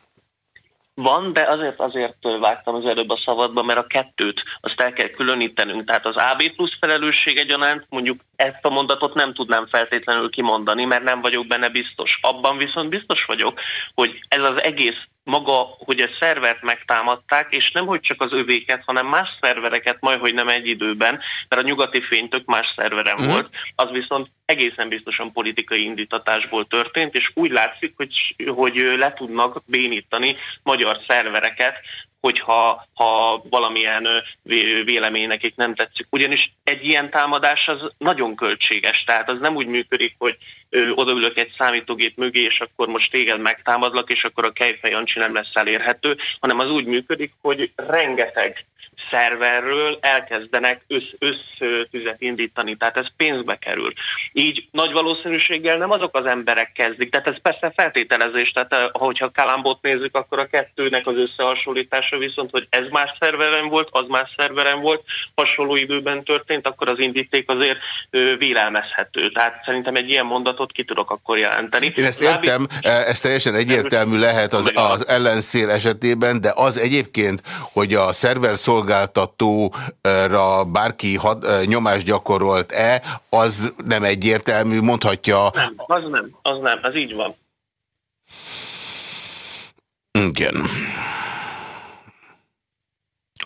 Van, de azért azért vágtam az előbb a szabadba, mert a kettőt azt el kell különítenünk. Tehát az AB plusz felelősség egyaránt mondjuk ezt a mondatot nem tudnám feltétlenül kimondani, mert nem vagyok benne biztos. Abban viszont biztos vagyok, hogy ez az egész maga, hogy a szervert megtámadták, és nem hogy csak az övéket, hanem más szervereket, majd hogy nem egy időben, mert a nyugati fény tök más szerveren mm. volt, az viszont egészen biztosan politikai indítatásból történt, és úgy látszik, hogy, hogy le tudnak bénítani magyar szervereket, hogyha ha valamilyen vélemény nekik nem tetszik. Ugyanis egy ilyen támadás az nagyon költséges, tehát az nem úgy működik, hogy odaülök egy számítógép mögé, és akkor most téged megtámadlak, és akkor a Kejfej Jancsi nem lesz elérhető, hanem az úgy működik, hogy rengeteg szerverről elkezdenek össz, indítani, tehát ez pénzbe kerül. Így nagy valószínűséggel nem azok az emberek kezdik, tehát ez persze feltételezés, tehát eh, hogyha Kalambot nézzük, akkor a kettőnek az összehasonlítása viszont, hogy ez más szerveren volt, az más szerveren volt, hasonló időben történt, akkor az indíték azért vélelmezhető. Tehát szerintem egy ilyen mondatot ki tudok akkor jelenteni. Én ezt értem, eh, ez teljesen egyértelmű lehet az, az ellenszél esetében, de az egyébként, hogy a szerver szolgál szolgáltatóra bárki had, nyomást gyakorolt-e, az nem egyértelmű, mondhatja... Nem, az nem, az nem, az így van. Igen.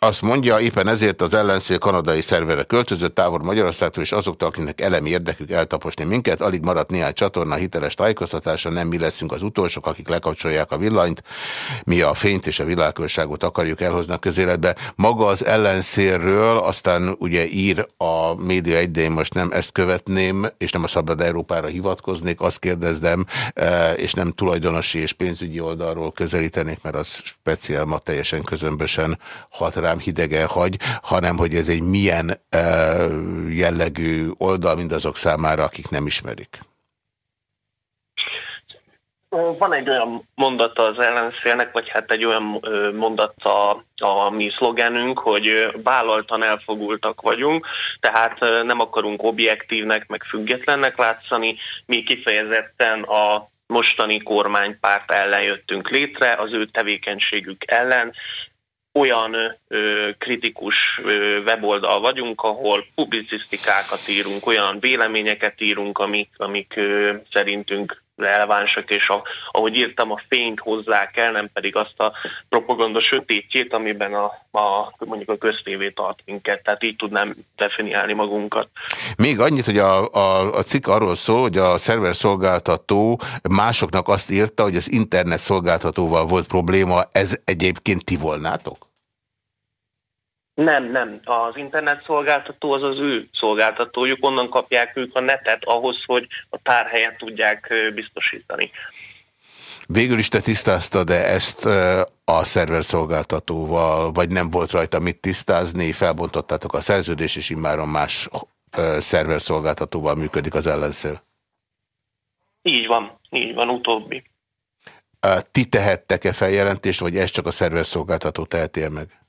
Azt mondja, éppen ezért az ellenszél kanadai szervere költözött távol Magyarországtól, és azoktól, akinek elemi érdekük eltaposni minket, alig maradt néhány csatorna hiteles tájékoztatása, nem mi leszünk az utolsók, akik lekapcsolják a villanyt, mi a fényt és a világosságot akarjuk elhozni a közéletbe. Maga az ellenszélről, aztán ugye ír a média egy, de én most nem ezt követném, és nem a Szabad Európára hivatkoznék, azt kérdezdem, e, és nem tulajdonosi és pénzügyi oldalról közelítenék, mert az speciál ma teljesen közömbösen hat rá rám hidegen hagy, hanem hogy ez egy milyen jellegű oldal mindazok számára, akik nem ismerik. Van egy olyan mondata az ellenszélnek, vagy hát egy olyan mondata a mi szlogenünk, hogy vállaltan elfogultak vagyunk, tehát nem akarunk objektívnek, meg függetlennek látszani, mi kifejezetten a mostani kormánypárt ellen jöttünk létre, az ő tevékenységük ellen, olyan ö, kritikus ö, weboldal vagyunk, ahol publicisztikákat írunk, olyan véleményeket írunk, amik, amik ö, szerintünk relevánsak, és a, ahogy írtam, a fényt hozzák el, nem pedig azt a propaganda sötétjét, amiben a, a mondjuk a köztévé tart minket, tehát így tudnám definiálni magunkat. Még annyit, hogy a, a, a cikk arról szól, hogy a szerver szolgáltató másoknak azt írta, hogy az internet szolgáltatóval volt probléma, ez egyébként ti volnátok? Nem, nem. Az internet szolgáltató az az ő szolgáltatójuk, onnan kapják ők a netet ahhoz, hogy a tárhelyet tudják biztosítani. Végül is te tisztáztad, de ezt a szerver szolgáltatóval, vagy nem volt rajta mit tisztázni, felbontottátok a szerződést, és immáron más szerver szolgáltatóval működik az ellenszél? Így van, így van, utóbbi. Ti tehettek-e feljelentést, vagy ez csak a szerver szolgáltató teheti meg?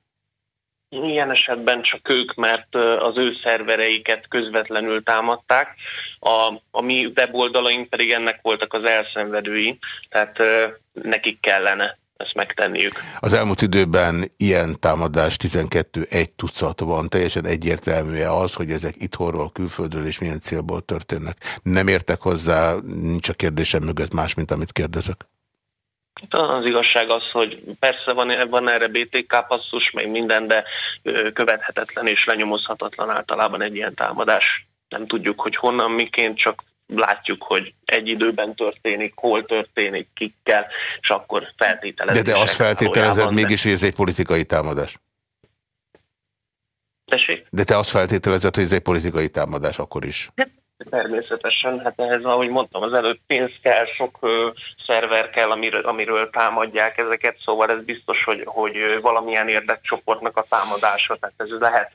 Ilyen esetben csak ők, mert az ő szervereiket közvetlenül támadták, a, a mi weboldalaink pedig ennek voltak az elszenvedői, tehát nekik kellene ezt megtenniük. Az elmúlt időben ilyen támadás 12 egy tucat van, teljesen egyértelmű az, hogy ezek itthonról, külföldről és milyen célból történnek. Nem értek hozzá, nincs a kérdésem mögött más, mint amit kérdezek. Az igazság az, hogy persze van, van erre BTK passzus, meg minden, de követhetetlen és lenyomozhatatlan általában egy ilyen támadás. Nem tudjuk, hogy honnan, miként, csak látjuk, hogy egy időben történik, hol történik, kikkel, és akkor feltételezünk. De te azt feltételezed mégis, hogy ez egy politikai támadás? Tessék? De te azt feltételezed, hogy ez egy politikai támadás akkor is? Hát, Természetesen, hát ehhez, ahogy mondtam, az előtt pénz kell, sok ö, szerver kell, amiről, amiről támadják ezeket, szóval ez biztos, hogy, hogy valamilyen érdekcsoportnak a támadása, tehát ez lehet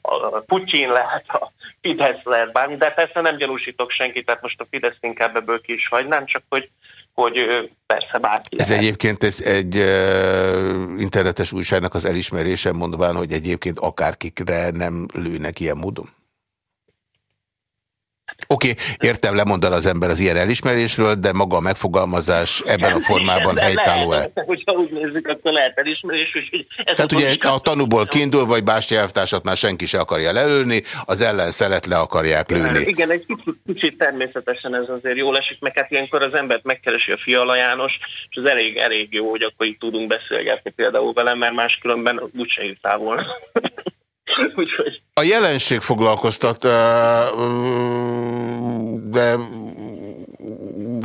a Putyin lehet, a Fidesz lehet bármi, de persze nem gyanúsítok senkit, tehát most a Fidesz inkább ebből ki is hagynám, csak hogy hogy persze bárki Ez lehet. egyébként ez egy internetes újságnak az elismerése mondván, hogy egyébként akárkikre nem lőnek ilyen módon? Oké, okay, értem, lemondan az ember az ilyen elismerésről, de maga a megfogalmazás ebben a formában helytálló-e? Hogyha úgy nézzük, akkor lehet elismerés. Tehát ugye a tanúból kiindul, vagy Básti elvtársat senki se akarja leölni, az ellenszelet le akarják lőni. Igen, egy kicsit, kicsit természetesen ez azért jól esik, meg hát ilyenkor az embert megkeresi a Fiala János, és az elég, elég jó, hogy akkor itt tudunk beszélgetni például velem, mert máskülönben úgyse írtál volna. Úgyhogy... A jelenség foglalkoztat, de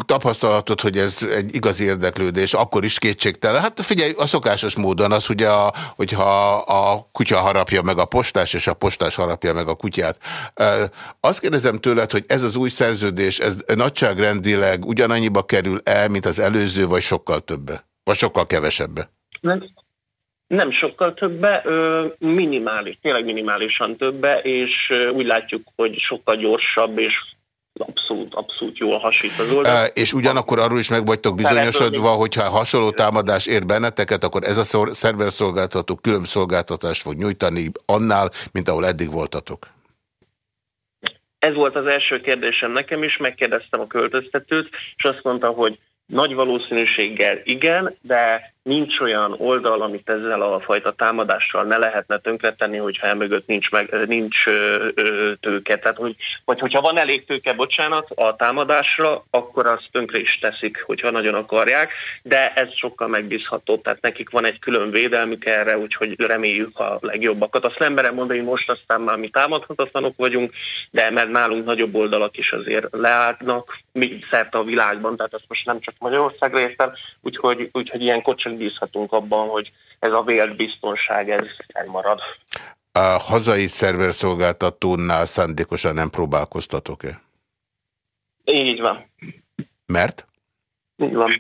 tapasztalatod, hogy ez egy igazi érdeklődés, akkor is kétségtelen. Hát figyelj, a szokásos módon az, ugye, a, hogyha a kutya harapja meg a postás, és a postás harapja meg a kutyát. Azt kérdezem tőled, hogy ez az új szerződés, ez nagyságrendileg ugyanannyiba kerül el, mint az előző, vagy sokkal többe? Vagy sokkal kevesebbe? Nem, nem sokkal többe, minimális, tényleg minimálisan többe, és úgy látjuk, hogy sokkal gyorsabb és abszolút, abszolút jól hasít az oldal. És ugyanakkor arról is meg vagytok bizonyosodva, hogyha hasonló támadás ér benneteket, akkor ez a szerverszolgáltató külön szolgáltatást fog nyújtani annál, mint ahol eddig voltatok. Ez volt az első kérdésem nekem is, megkérdeztem a költöztetőt, és azt mondta, hogy nagy valószínűséggel igen, de nincs olyan oldal, amit ezzel a fajta támadással ne lehetne tönkretenni, hogyha emögött nincs, meg, nincs ö, ö, tőke. Tehát, hogy, vagy hogyha van elég tőke, bocsánat, a támadásra, akkor azt tönkre is teszik, hogyha nagyon akarják, de ez sokkal megbízható, tehát nekik van egy külön védelmük erre, úgyhogy reméljük a legjobbakat. Azt nem merem mondani, most aztán már mi támadhatatlanok vagyunk, de mert nálunk nagyobb oldalak is azért leállnak, mi szerte a világban, tehát ezt most nem csak Magyarországra értem, úgyhogy, úgyhogy ilyen kocsak bízhatunk abban, hogy ez a vélt biztonság ez elmarad. A hazai szerverszolgáltatónál szándékosan nem próbálkoztatok-e? Így van. Mert? Így van.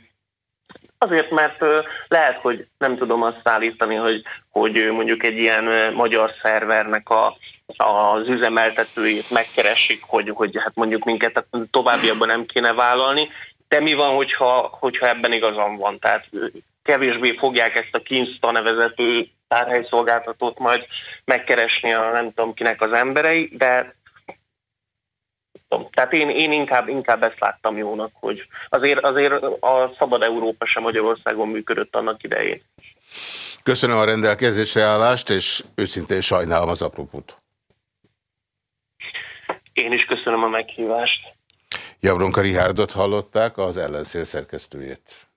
Azért, mert lehet, hogy nem tudom azt állítani, hogy, hogy mondjuk egy ilyen magyar szervernek a, az üzemeltetőjét megkeresik, hogy, hogy hát mondjuk minket továbbiakban nem kéne vállalni, de mi van, hogyha, hogyha ebben igazam van? Tehát kevésbé fogják ezt a Kinsta nevezető tárhelyszolgáltatót majd megkeresni a nem tudom kinek az emberei, de tehát én, én inkább, inkább ezt láttam jónak, hogy azért, azért a Szabad Európa sem Magyarországon működött annak idején. Köszönöm a rendelkezésre állást, és őszintén sajnálom az apropót. Én is köszönöm a meghívást. Javronka Rihárdot hallották, az ellenszél szerkesztőjét.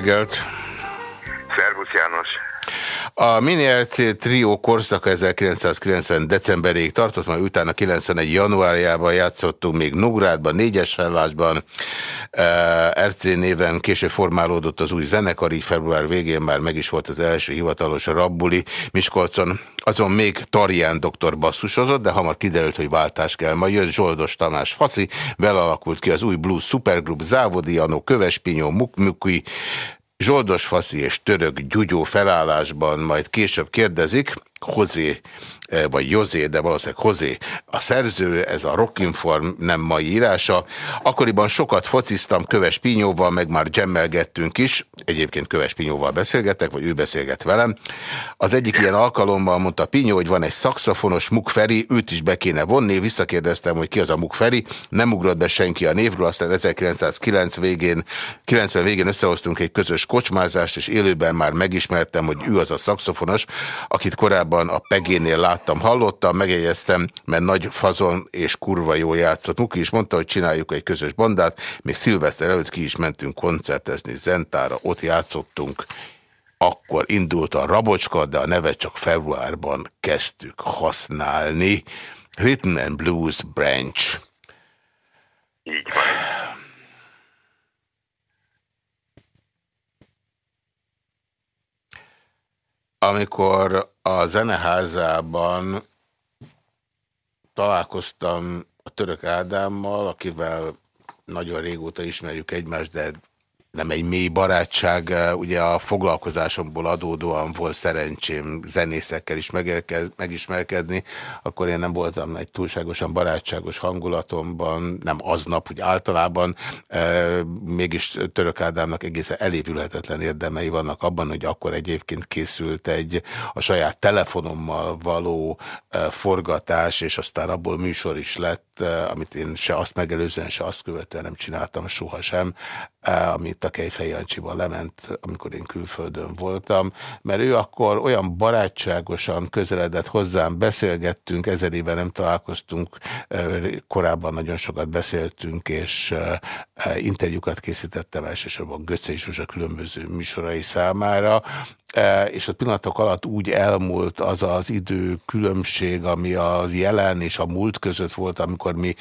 Reggelt! Szervusz János! A Mini RC Trio korszaka 1990 decemberig tartott, majd utána 91 januárjában játszottunk még Nógrádban, négyes fellásban. Uh, RC néven később formálódott az új zenekar, így február végén már meg is volt az első hivatalos rabbuli Miskolcon. Azon még Tarján doktor basszusozott, de hamar kiderült, hogy váltás kell. Ma jött Zsoldos Tamás Faci, vele alakult ki az új Blues Supergroup, Závodi Anó, Köves Pinyó, Mukmukui, Zsoldos Faszi és Török Gyugyó felállásban majd később kérdezik, Hozé Eh, vagy José, de valószínűleg Hozé a szerző, ez a Rockinform nem mai írása. Akkoriban sokat fociztam Köves Pinyóval, meg már gemmelgettünk is, egyébként Köves Pinyóval beszélgetek, vagy ő beszélget velem. Az egyik ilyen alkalommal mondta Pinyó, hogy van egy szakszafonos Mukferi, őt is be kéne vonni, visszakérdeztem, hogy ki az a Mukferi, nem ugrott be senki a névről, aztán 1909 végén, 90 végén összehoztunk egy közös kocsmázást, és élőben már megismertem, hogy ő az a szakszafonos, akit korábban a Pegénél lát láttam, hallottam, megjegyeztem, mert nagy fazon és kurva jó játszott. Muki is mondta, hogy csináljuk egy közös bandát, még szilveszter előtt ki is mentünk koncertezni Zentára, ott játszottunk. Akkor indult a Rabocska, de a nevet csak februárban kezdtük használni. Rhythm and Blues Branch. Így van. Amikor a zeneházában találkoztam a török Ádámmal, akivel nagyon régóta ismerjük egymást, de nem egy mély barátság, ugye a foglalkozásomból adódóan volt szerencsém zenészekkel is megismerkedni, akkor én nem voltam egy túlságosan barátságos hangulatomban, nem aznap, hogy általában, mégis Török Ádámnak egészen elévülhetetlen érdemei vannak abban, hogy akkor egyébként készült egy a saját telefonommal való forgatás, és aztán abból műsor is lett, amit én se azt megelőzően, se azt követően nem csináltam sohasem, amit a Kejfej Jancsival lement, amikor én külföldön voltam, mert ő akkor olyan barátságosan közeledett hozzám, beszélgettünk, ezer éve nem találkoztunk, korábban nagyon sokat beszéltünk, és interjúkat készítettem elsősorban Göcce és a különböző műsorai számára, és a pillanatok alatt úgy elmúlt az az idő különbség, ami az jelen és a múlt között volt, amikor mi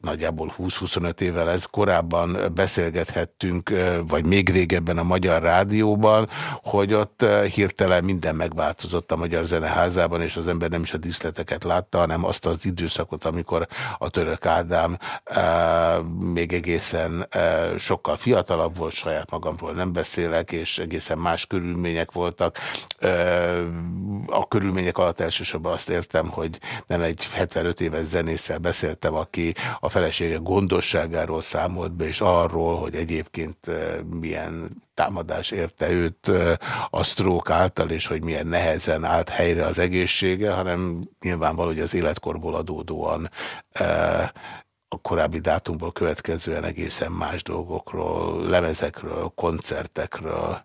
nagyjából 20-25 évvel ez korábban beszélgethettünk, e, vagy még régebben a Magyar Rádióban, hogy ott e, hirtelen minden megváltozott a Magyar Zeneházában, és az ember nem is a díszleteket látta, hanem azt az időszakot, amikor a török Ádám még egészen sokkal fiatalabb volt, saját magamról nem beszélek, és egészen más körülmények volt voltak. A körülmények alatt elsősorban azt értem, hogy nem egy 75 éves zenésszel beszéltem, aki a felesége gondosságáról számolt be, és arról, hogy egyébként milyen támadás érte őt a sztrók által, és hogy milyen nehezen állt helyre az egészsége, hanem nyilvánvaló, hogy az életkorból adódóan a korábbi dátumból következően egészen más dolgokról, lemezekről, koncertekről,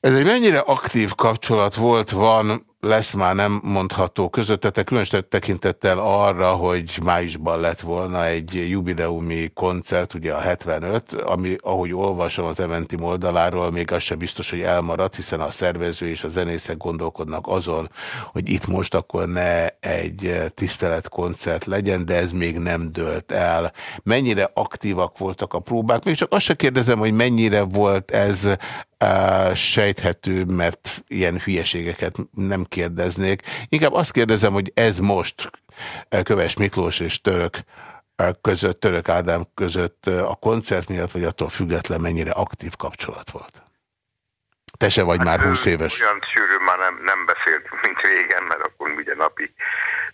ez egy mennyire aktív kapcsolat volt, van lesz már nem mondható közöttetek, különös tekintettel arra, hogy májusban lett volna egy jubileumi koncert, ugye a 75, ami, ahogy olvasom az Eventim oldaláról, még az sem biztos, hogy elmaradt, hiszen a szervező és a zenészek gondolkodnak azon, hogy itt most akkor ne egy tiszteletkoncert legyen, de ez még nem dőlt el. Mennyire aktívak voltak a próbák? Még csak azt se kérdezem, hogy mennyire volt ez uh, sejthető, mert ilyen hülyeségeket nem kérdeznék. Inkább azt kérdezem, hogy ez most Köves Miklós és Török között, Török Ádám között a koncert miatt, vagy attól független mennyire aktív kapcsolat volt? Te se vagy hát, már 20 éves. Olyan sűrű már nem, nem beszéltünk, mint régen, mert akkor ugye napi,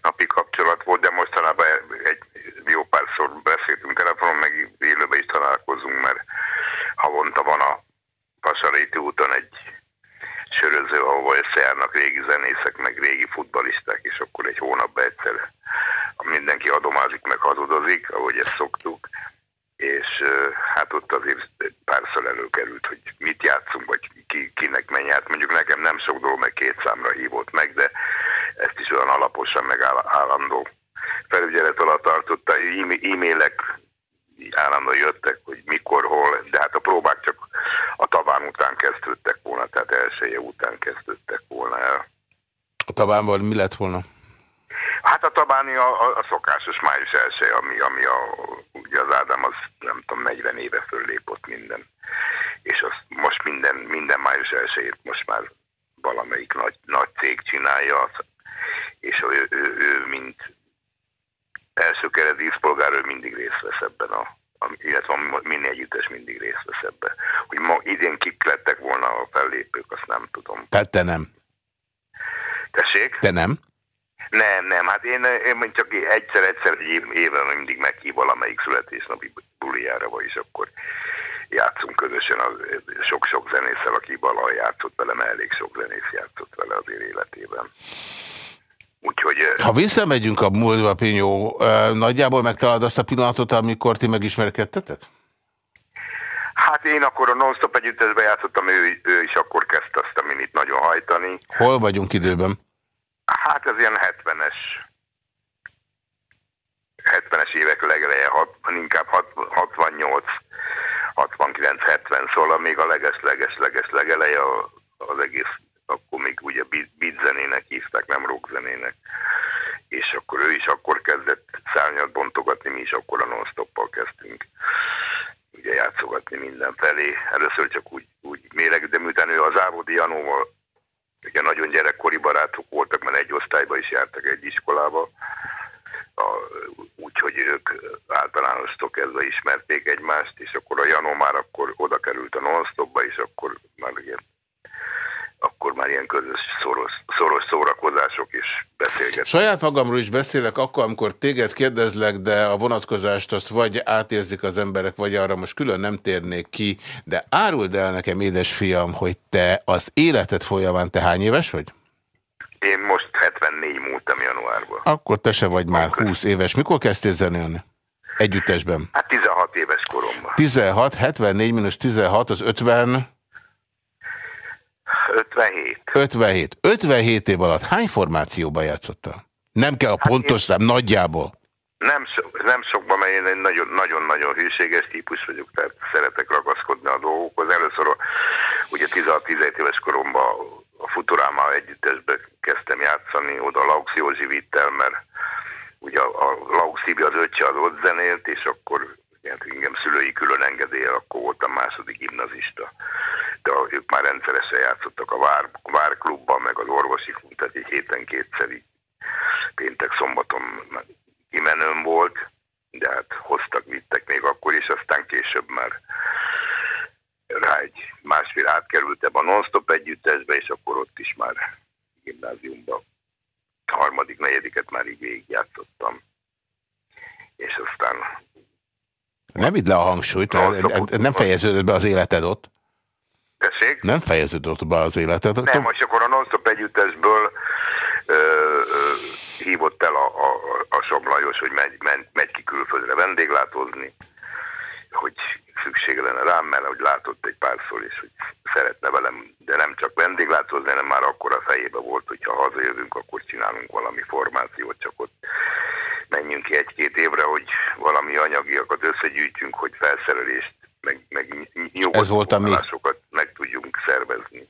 napi kapcsolat volt, de mostanában egy jó párszor beszéltünk telefonon, meg élőben is találkozunk, mert havonta van a Pasaréti úton egy söröző, ahova összejárnak régi zenészek, meg régi futbalisták, és akkor egy hónapban egyszer mindenki adomázik, meg hazudozik, ahogy ezt szoktuk, és hát ott azért párszor előkerült, hogy mit játszunk, vagy ki, kinek menj át. Mondjuk nekem nem sok dolog, meg két számra hívott meg, de ezt is olyan alaposan, meg állandó felügyelet alatt tartotta. E-mailek állandóan jöttek, hogy mikor, hol, de hát a próbák csak a tabán után kezdődtek volna, tehát elsője után kezdődtek volna el. A tabánban mi lett volna? Hát a tabáni a, a, a szokásos május első, ami, ami a, ugye az Ádám az nem tudom, 40 éve föllépott minden. És azt most minden, minden május elsőjét most már valamelyik nagy, nagy cég csinálja, és ő, ő, ő mint első keret díszpolgár, ő mindig részt vesz ebben a, illetve minél együttes mindig részt vesz ebbe. Hogy ma idén kik lettek volna a fellépők, azt nem tudom. Tehát te nem. Tessék? Te nem? Nem, nem, hát én, én csak egyszer-egyszer egy évben mindig meghív valamelyik születésnapi bulijára, vagyis akkor játszunk közösen sok-sok zenésszel, aki valaha játszott vele, mert elég sok zenész játszott vele azért életében. Úgyhogy... Ha visszamegyünk a múltba, Pinyó, nagyjából megtalálod azt a pillanatot, amikor ti megismerkedtetek? Hát én akkor a Non-Stop együttesbe játszottam, ő, ő is akkor kezdte azt a minit nagyon hajtani. Hol vagyunk időben? Hát ez ilyen 70-es 70-es évek legeleje, inkább 68, 69, 70, szóval még a leges-leges-leges legeleje az egész, akkor még ugye beat zenének hívták, nem rock zenének. És akkor ő is akkor kezdett szárnyat bontogatni, mi is akkor a non kezdtünk ugye játszogatni mindenfelé. Először csak úgy, úgy méreg, de miután ő az Ávodi Janóval ugye nagyon gyerekkori barátok voltak, mert egy osztályba is jártak egy iskolába, úgyhogy ők általánostól kezdve ismerték egymást, és akkor a Janó már akkor oda került a non és akkor már ugye akkor már ilyen közös, szoros, szoros szórakozások is beszélgetnek. Saját magamról is beszélek akkor, amikor téged kérdezlek, de a vonatkozást azt vagy átérzik az emberek, vagy arra most külön nem térnék ki, de áruld el nekem, édesfiam, hogy te az életed folyamán, te hány éves vagy? Én most 74 múltam januárban. Akkor te se vagy már 20 éves. Mikor kezdtél zenélni? Együttesben? Hát 16 éves koromban. 16, 74 mínusz 16, az 50... 57. 57. 57 év alatt hány formációban játszottál? Nem kell a hát pontos szám, nagyjából. Nem, so, nem sokban, mert én egy nagyon-nagyon hűséges típus vagyok, tehát szeretek ragaszkodni a dolgokhoz. Először ugye 16-17 éves koromban a Futuráma együttesbe kezdtem játszani, oda Laux Józsi vitt el, mert ugye a, a Laux az öccse az ott zenélt, és akkor hát engem szülői külön engedélye, akkor voltam második gimnazista. De ők már rendszeresen játszottak a Vár, Vár klubban, meg az orvosi klub, tehát egy héten kétszer így péntek, szombaton kimenőm volt, de hát hoztak, vittek még akkor is, aztán később már rá egy másfél átkerültem a non-stop együttesbe, és akkor ott is már gimnáziumban harmadik, negyediket már így végigjátszottam. És aztán... Nem vidd le a hangsúlyt, nem fejeződött be az életed ott. Tessék? Nem fejeződött be az életed. Nem, most akkor a non-stop együttesből ö, ö, hívott el a, a, a Somlajos, hogy megy, megy, megy ki külföldre vendéglátozni, hogy szüksége lenne rám, mert hogy látott egy párszor is, hogy szeretne velem, de nem csak vendéglátozni, hanem már akkor a fejébe volt, hogy ha hazajövünk, akkor csinálunk valami formációt, csak ott menjünk ki egy-két évre, hogy valami anyagiakat összegyűjtjünk, hogy felszerelést, meg, meg nyugodt meg tudjunk szervezni.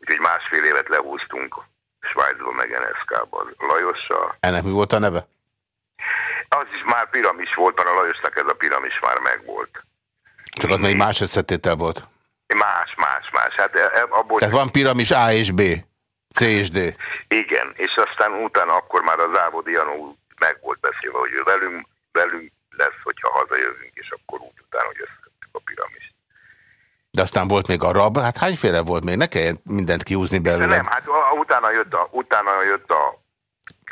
Úgyhogy másfél évet lehúztunk Svájcba, meg NSK-ba Lajossal. Ennek mi volt a neve? Az is már piramis volt, mert a Lajosnak ez a piramis már megvolt. Csak az még más összetétel volt? Más, más, más. Hát e, e, abból Tehát van piramis A és B, C és D. Igen, és aztán utána akkor már az Ávodi Janó meg volt beszélve, hogy ő velünk, velünk lesz, hogyha hazajövünk, és akkor úgy utána, hogy összetettük a piramis. De aztán volt még a rab, hát hányféle volt még? Ne kelljen mindent kiúzni belőle. Nem, hát utána jött a, utána jött a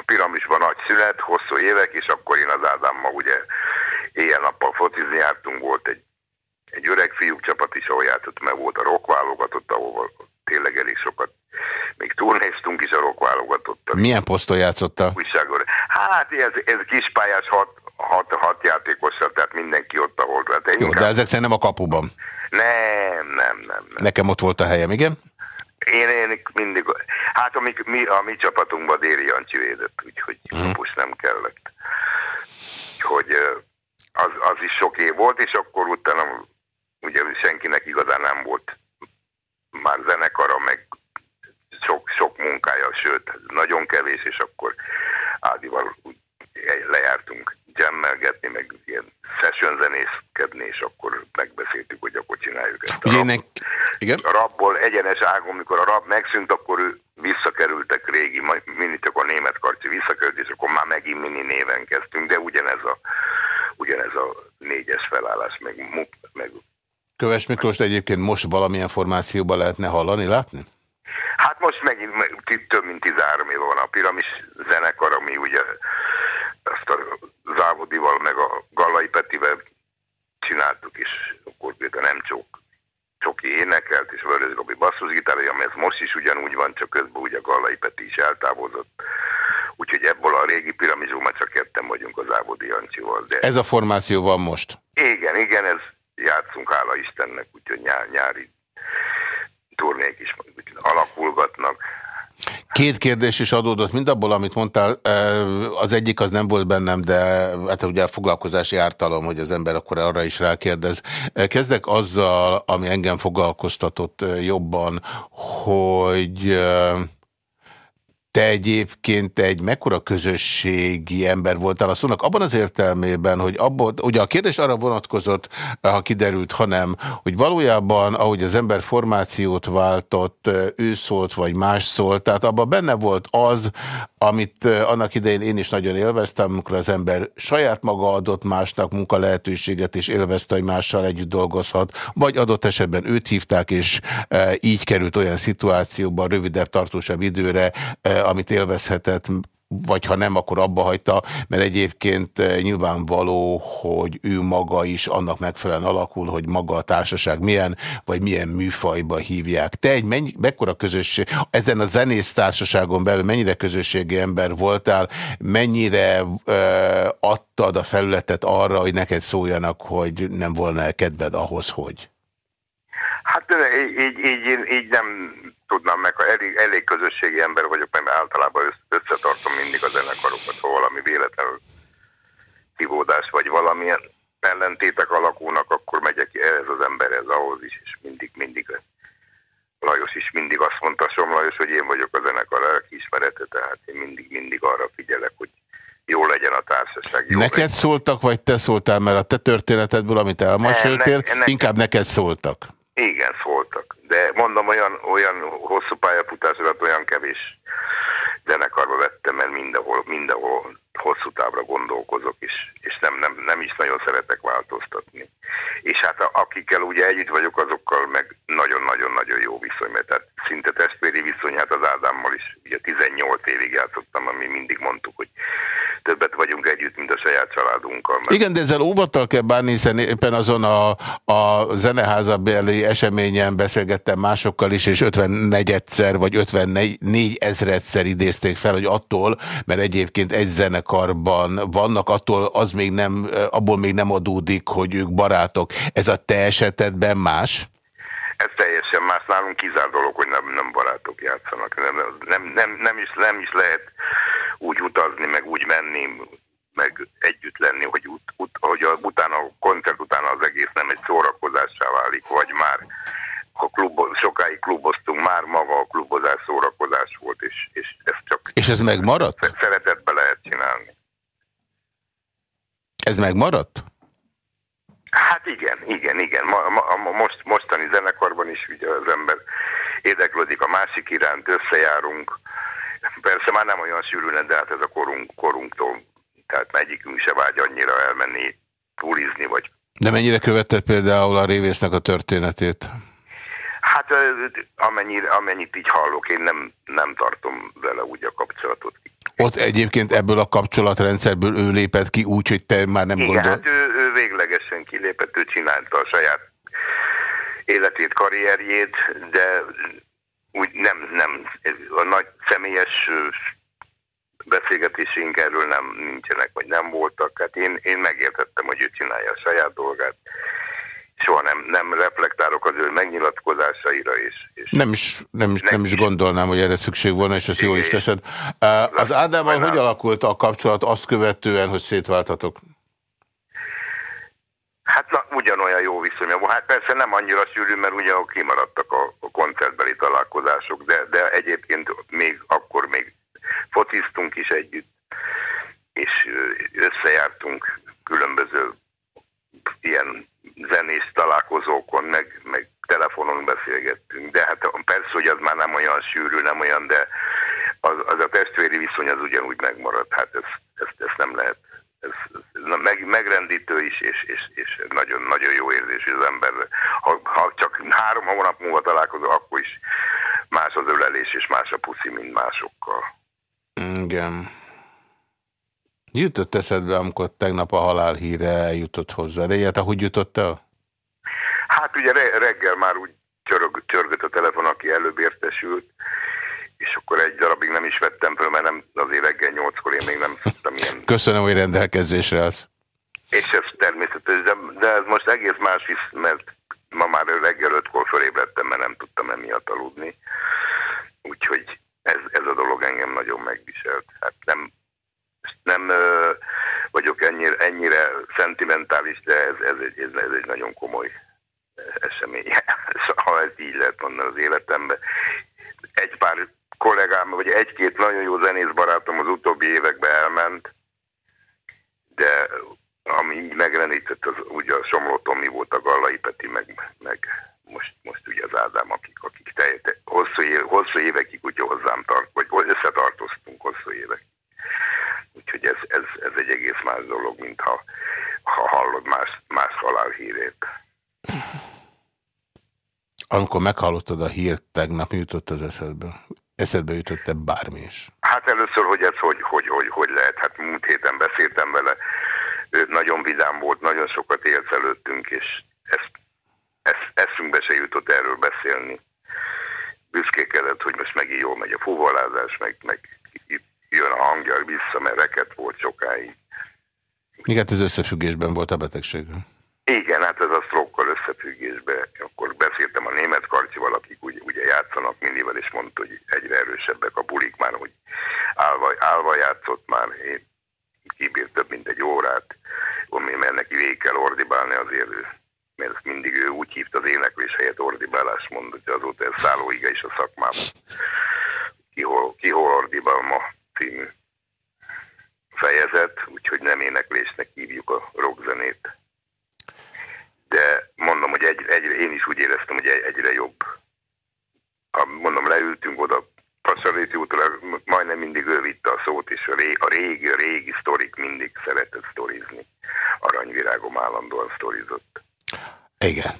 piramisban nagy szület, hosszú évek, és akkor én az Ádámmal ugye éjjel-nappal fotizni jártunk, volt egy egy öreg fiúk csapat is, ahol játszott, mert volt a rock válogatott, ahol tényleg elég sokat még turnéztunk is a rock válogatott. Milyen poszton játszotta? Újságor. Hát ez, ez kispályás hat, hat, hat játékossal, tehát mindenki ott, ahol. Tehát Jó, inkább... de ezek szerintem a kapuban. Nem, nem, nem, nem. Nekem ott volt a helyem, igen? Én, én mindig, hát a mi, mi, a mi csapatunkban Déri Jancsi védett, úgyhogy mhm. -huh. nem kellett. Hogy az, az is sok év volt, és akkor utána ugye senkinek igazán nem volt már zenekara, meg sok, sok munkája, sőt, nagyon kevés, és akkor Ádival úgy lejártunk jammelgetni, meg ilyen session zenészkedni, és akkor megbeszéltük, hogy akkor csináljuk ezt. A, rab, igen? a rabból egyenes ágon, amikor a rab megszűnt, akkor ő visszakerültek régi, mindig csak a német karci visszakerült, és akkor már megint mini néven kezdtünk, de ugyanez a, ugyanez a négyes felállás, meg, meg Köves Miklós, egyébként most valamilyen formációban lehetne hallani, látni? Hát most megint több mint 13 év van a piramis zenekar, ami ugye ezt a Závodival meg a Gallai Petivel csináltuk, és akkor például nem csak Csoki énekelt, és Vörös Gabi basszusgitárja, ami ez most is ugyanúgy van, csak közben ugye a Gallai Peti is eltávozott. Úgyhogy ebből a régi piramisból csak ketten vagyunk az Ávodi Jancsival. De... Ez a formáció van most? Igen, igen, ez játszunk, hála Istennek, úgyhogy nyár, nyári turnék is alakulgatnak. Két kérdés is adódott, mind abból, amit mondtál, az egyik az nem volt bennem, de hát ugye a foglalkozási ártalom, hogy az ember akkor arra is rákérdez. Kezdek azzal, ami engem foglalkoztatott jobban, hogy te egyébként egy mekkora közösségi ember voltál? A szónak, abban az értelmében, hogy abban, ugye a kérdés arra vonatkozott, ha kiderült, hanem, hogy valójában, ahogy az ember formációt váltott, ő szólt, vagy más szólt, tehát abban benne volt az, amit annak idején én is nagyon élveztem, amikor az ember saját maga adott másnak munka lehetőséget, és élvezte, hogy mással együtt dolgozhat, vagy adott esetben őt hívták, és így került olyan szituációban rövidebb, tartósabb időre, amit élvezhetett, vagy ha nem, akkor abba hagyta, mert egyébként eh, nyilvánvaló, hogy ő maga is annak megfelelően alakul, hogy maga a társaság milyen, vagy milyen műfajba hívják. Te egy mennyi, mekkora közösség, ezen a zenész társaságon belül mennyire közösségi ember voltál, mennyire ö, eh, adtad a felületet arra, hogy neked szóljanak, hogy nem volna kedved ahhoz, hogy? Hát így, így, így, így nem tudnám meg, ha elég, elég közösségi ember vagyok, mert általában összetartom mindig a zenekarokat, ha valami véletlenül kivódás vagy valamilyen ellentétek alakulnak, akkor megyek ez az ember ez ahhoz is, és mindig, mindig Lajos is mindig azt mondta, Som Lajos, hogy én vagyok a zenekar lelkiismerete, tehát én mindig, mindig arra figyelek, hogy jó legyen a társaság. Jó neked legyen. szóltak, vagy te szóltál, mert a te történetedből, amit elmaséltél, ne, ne, inkább neked szóltak. Igen, szóltak. De mondom, olyan, olyan hosszú pályafutásokat olyan kevés zenekarba vettem, mert mindenhol, mindenhol hosszú távra gondolkozok, és, és nem, nem, nem is nagyon szeretek változtatni. És hát akikkel ugye együtt vagyok, azokkal meg nagyon-nagyon-nagyon jó viszony, mert tehát szinte testvéri viszony, hát az Ádámmal is ugye 18 évig játszottam, ami mindig mondtuk, hogy többet vagyunk együtt, mint a saját családunkkal. Mert... Igen, de ezzel óvattal kell bánni, hiszen éppen azon a, a zeneházabeli eseményen beszélgettem másokkal is, és 54-szer vagy 54 ezredszer idézték fel, hogy attól, mert egyébként egy zenekarban vannak, attól az még nem, abból még nem adódik, hogy ők barátok. Ez a te esetedben más? Ez teljesen más. Nálunk kizár dolog, hogy nem, nem barátok játszanak. Nem, nem, nem, nem, is, nem is lehet úgy utazni, meg úgy menni, meg együtt lenni, hogy, ut, ut, hogy a, utána, a koncert utána az egész nem egy szórakozássá válik, vagy már a klubo, sokáig kluboztunk, már maga a klubozás szórakozás volt, és, és ez csak... És ez megmaradt? Szeretetbe lehet csinálni. Ez megmaradt? Hát igen, igen, igen. Ma, ma, most, mostani zenekarban is ugye az ember érdeklődik a másik iránt, összejárunk, Persze már nem olyan sűrűn, de hát ez a korunk, korunktól, tehát egyikünk se vágy annyira elmenni tulizni, vagy... De mennyire követted például a révésznek a történetét? Hát amennyire, amennyit így hallok, én nem, nem tartom vele úgy a kapcsolatot. Ott egyébként ebből a kapcsolatrendszerből ő lépett ki úgy, hogy te már nem Igen, gondol... hát ő, ő véglegesen kilépett, ő csinálta a saját életét, karrierjét, de úgy nem, nem, a nagy személyes beszélgetésénk erről nem nincsenek, vagy nem voltak. Hát én, én megértettem, hogy ő csinálja a saját dolgát. Soha nem, nem reflektálok az ő megnyilatkozásaira. És, és nem, is, nem, is, nem is gondolnám, hogy erre szükség volna, és ezt jól is teszed. Az Ádámmal hogy alakult a kapcsolat azt követően, hogy szétváltatok? Hát na, ugyanolyan jó viszonya van. Hát persze nem annyira sűrű, mert ugye kimaradtak a, a koncertbeli találkozások, de, de egyébként még akkor még fociztunk is együtt, és összejártunk különböző ilyen zenés találkozókon, meg, meg telefonon beszélgettünk, de hát persze, hogy az már nem olyan sűrű, nem olyan, de az, az a testvéri viszony az ugyanúgy megmaradt, hát ezt, ezt, ezt nem lehet. Ez, ez meg, megrendítő is, és, és, és nagyon, nagyon jó érzés az ember. Ha, ha csak három hónap múlva találkozol, akkor is más az ölelés, és más a puszi, mint másokkal. Igen. Jutott eszedbe, amikor tegnap a halál híre eljutott hozzá, de ilyet, ahogy jutott el? Hát ugye reggel már úgy csörög, csörgött a telefon, aki előbb értesült, és akkor egy darabig nem is vettem föl, mert nem, azért reggel nyolckor én még nem tudtam ilyen... Köszönöm, hogy rendelkezésre az. És ez természetes, de, de ez most egész más is, mert ma már reggel ötkor fölébredtem, mert nem tudtam emiatt aludni. Úgyhogy ez, ez a dolog engem nagyon megviselt. Hát nem, nem ö, vagyok ennyire, ennyire szentimentális, de ez, ez, egy, ez, egy nagyon komoly esemény, ha ez így lehet mondani az életemben. Egy pár kollégám, vagy egy-két nagyon jó zenész barátom az utóbbi években elment, de ami így megrenített, az ugye a Somló Tomi volt a Gallai Peti, meg, meg most, most ugye az Ádám, akik, akik te, te, hosszú, éve, hosszú évekig ugye hozzám tart, vagy összetartoztunk hosszú évek. Úgyhogy ez, ez, ez egy egész más dolog, mint ha, ha hallod más, más halál hírét. Amikor meghallottad a hírt tegnap, jutott az eszedbe? Eszedbe jutott-e bármi is? Hát először, hogy ez hogy, hogy, hogy, hogy lehet. Hát múlt héten beszéltem vele, ő nagyon vidám volt, nagyon sokat élt előttünk, és ezt, ezt, eszünkbe se jutott erről beszélni. Büszkékedett, hogy most megint jól megy a fuvalázás, meg, meg jön a hangja vissza, mert reket volt sokáig. Igen, hát ez összefüggésben volt a betegség. Igen, hát ez a sztrókkal összefüggésben. Akkor beszéltem a német karcsival, akik ugye, ugye játszanak mindivel, és mondta, hogy egyre erősebbek a bulik már, hogy állva, állva játszott már. Én kibírt több mint egy órát, mert neki végig kell ordibálni azért, mert mindig ő úgy hívta az éneklés helyett ordibálás mondott, hogy azóta ez szállóiga is a szakmában. Ki hol, ki hol ordibál ma című fejezet, úgyhogy nem éneklésnek hívjuk a rockzenét de mondom, hogy egy, egy, én is úgy éreztem, hogy egyre jobb. Ha mondom, leültünk oda Passaréti útra, majdnem mindig ő vitte a szót, és a régi, a régi, a régi sztorik mindig szeretett sztorizni. Aranyvirágom állandóan sztorizott. Igen,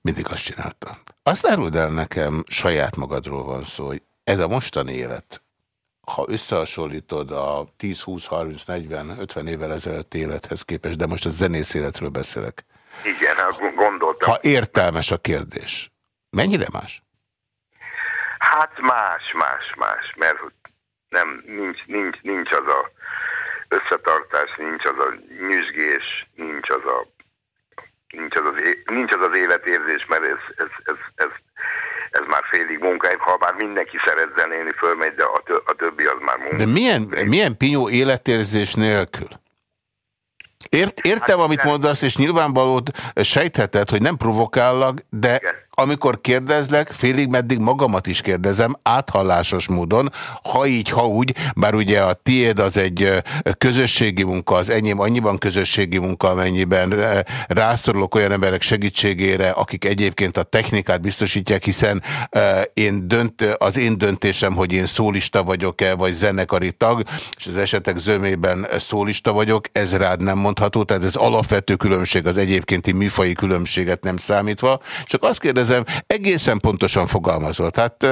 mindig azt csinálta. Azt áruld el nekem, saját magadról van szó, hogy ez a mostani élet, ha összehasonlítod a 10, 20, 30, 40, 50 évvel ezelőtt élethez képest, de most a zenész életről beszélek, igen, gondoltam. Ha értelmes a kérdés, mennyire más? Hát más, más, más, mert nem, nincs, nincs, nincs az a összetartás, nincs az a nyüzsgés, nincs az a nincs az az, nincs az, az életérzés, mert ez, ez, ez, ez, ez már félig munkáim, ha már mindenki szeret zenélni, fölmegy, de a, tö, a többi az már munka. De milyen, milyen pinyó életérzés nélkül? Ért, értem, hát, amit mondasz, és nyilvánvalóan sejtheted, hogy nem provokállak, de Igen amikor kérdezlek, félig meddig magamat is kérdezem, áthallásos módon, ha így, ha úgy, bár ugye a tiéd az egy közösségi munka, az enyém annyiban közösségi munka, amennyiben rászorulok olyan emberek segítségére, akik egyébként a technikát biztosítják, hiszen én dönt, az én döntésem, hogy én szólista vagyok-e, vagy zenekari tag, és az esetek zömében szólista vagyok, ez rád nem mondható, tehát ez alapvető különbség az egyébkénti műfai különbséget nem számítva. Csak azt kérdezem, kérdezem, egészen pontosan fogalmazott. Hát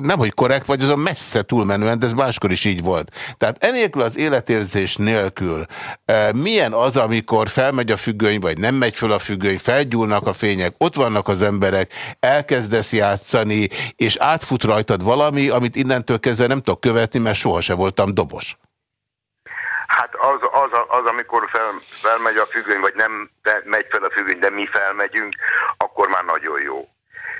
nem, hogy korrekt vagy, azon messze túlmenően, de ez máskor is így volt. Tehát enélkül az életérzés nélkül milyen az, amikor felmegy a függöny, vagy nem megy föl a függöny, felgyúlnak a fények, ott vannak az emberek, elkezdesz játszani, és átfut rajtad valami, amit innentől kezdve nem tudok követni, mert sohasem voltam dobos. Hát az, az, az amikor fel, felmegy a függöny, vagy nem megy fel a függöny, de mi felmegyünk, akkor már nagyon jó.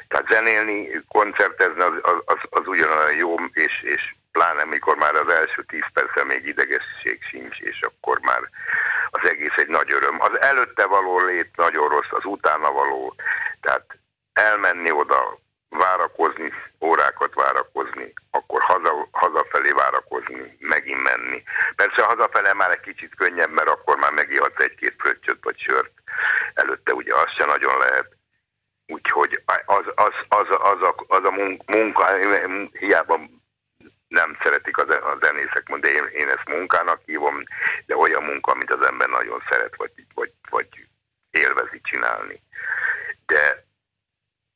Tehát zenélni, koncertezni az, az, az, ugyanolyan jó, és, és pláne mikor már az első tíz perccel még idegesség sincs, és akkor már az egész egy nagy öröm. Az előtte való lét nagyon rossz, az utána való. Tehát elmenni oda, várakozni, órákat várakozni, akkor haza, hazafelé várakozni, megint menni. Persze hazafele már egy kicsit könnyebb, mert akkor már megihatsz egy-két fröccsöt vagy sört. Előtte ugye az se nagyon lehet. Úgyhogy az, az, az, az, a, az a munka, hiába nem szeretik a zenészek, de én, én ezt munkának hívom, de olyan munka, amit az ember nagyon szeret, vagy, vagy, vagy élvezi csinálni. De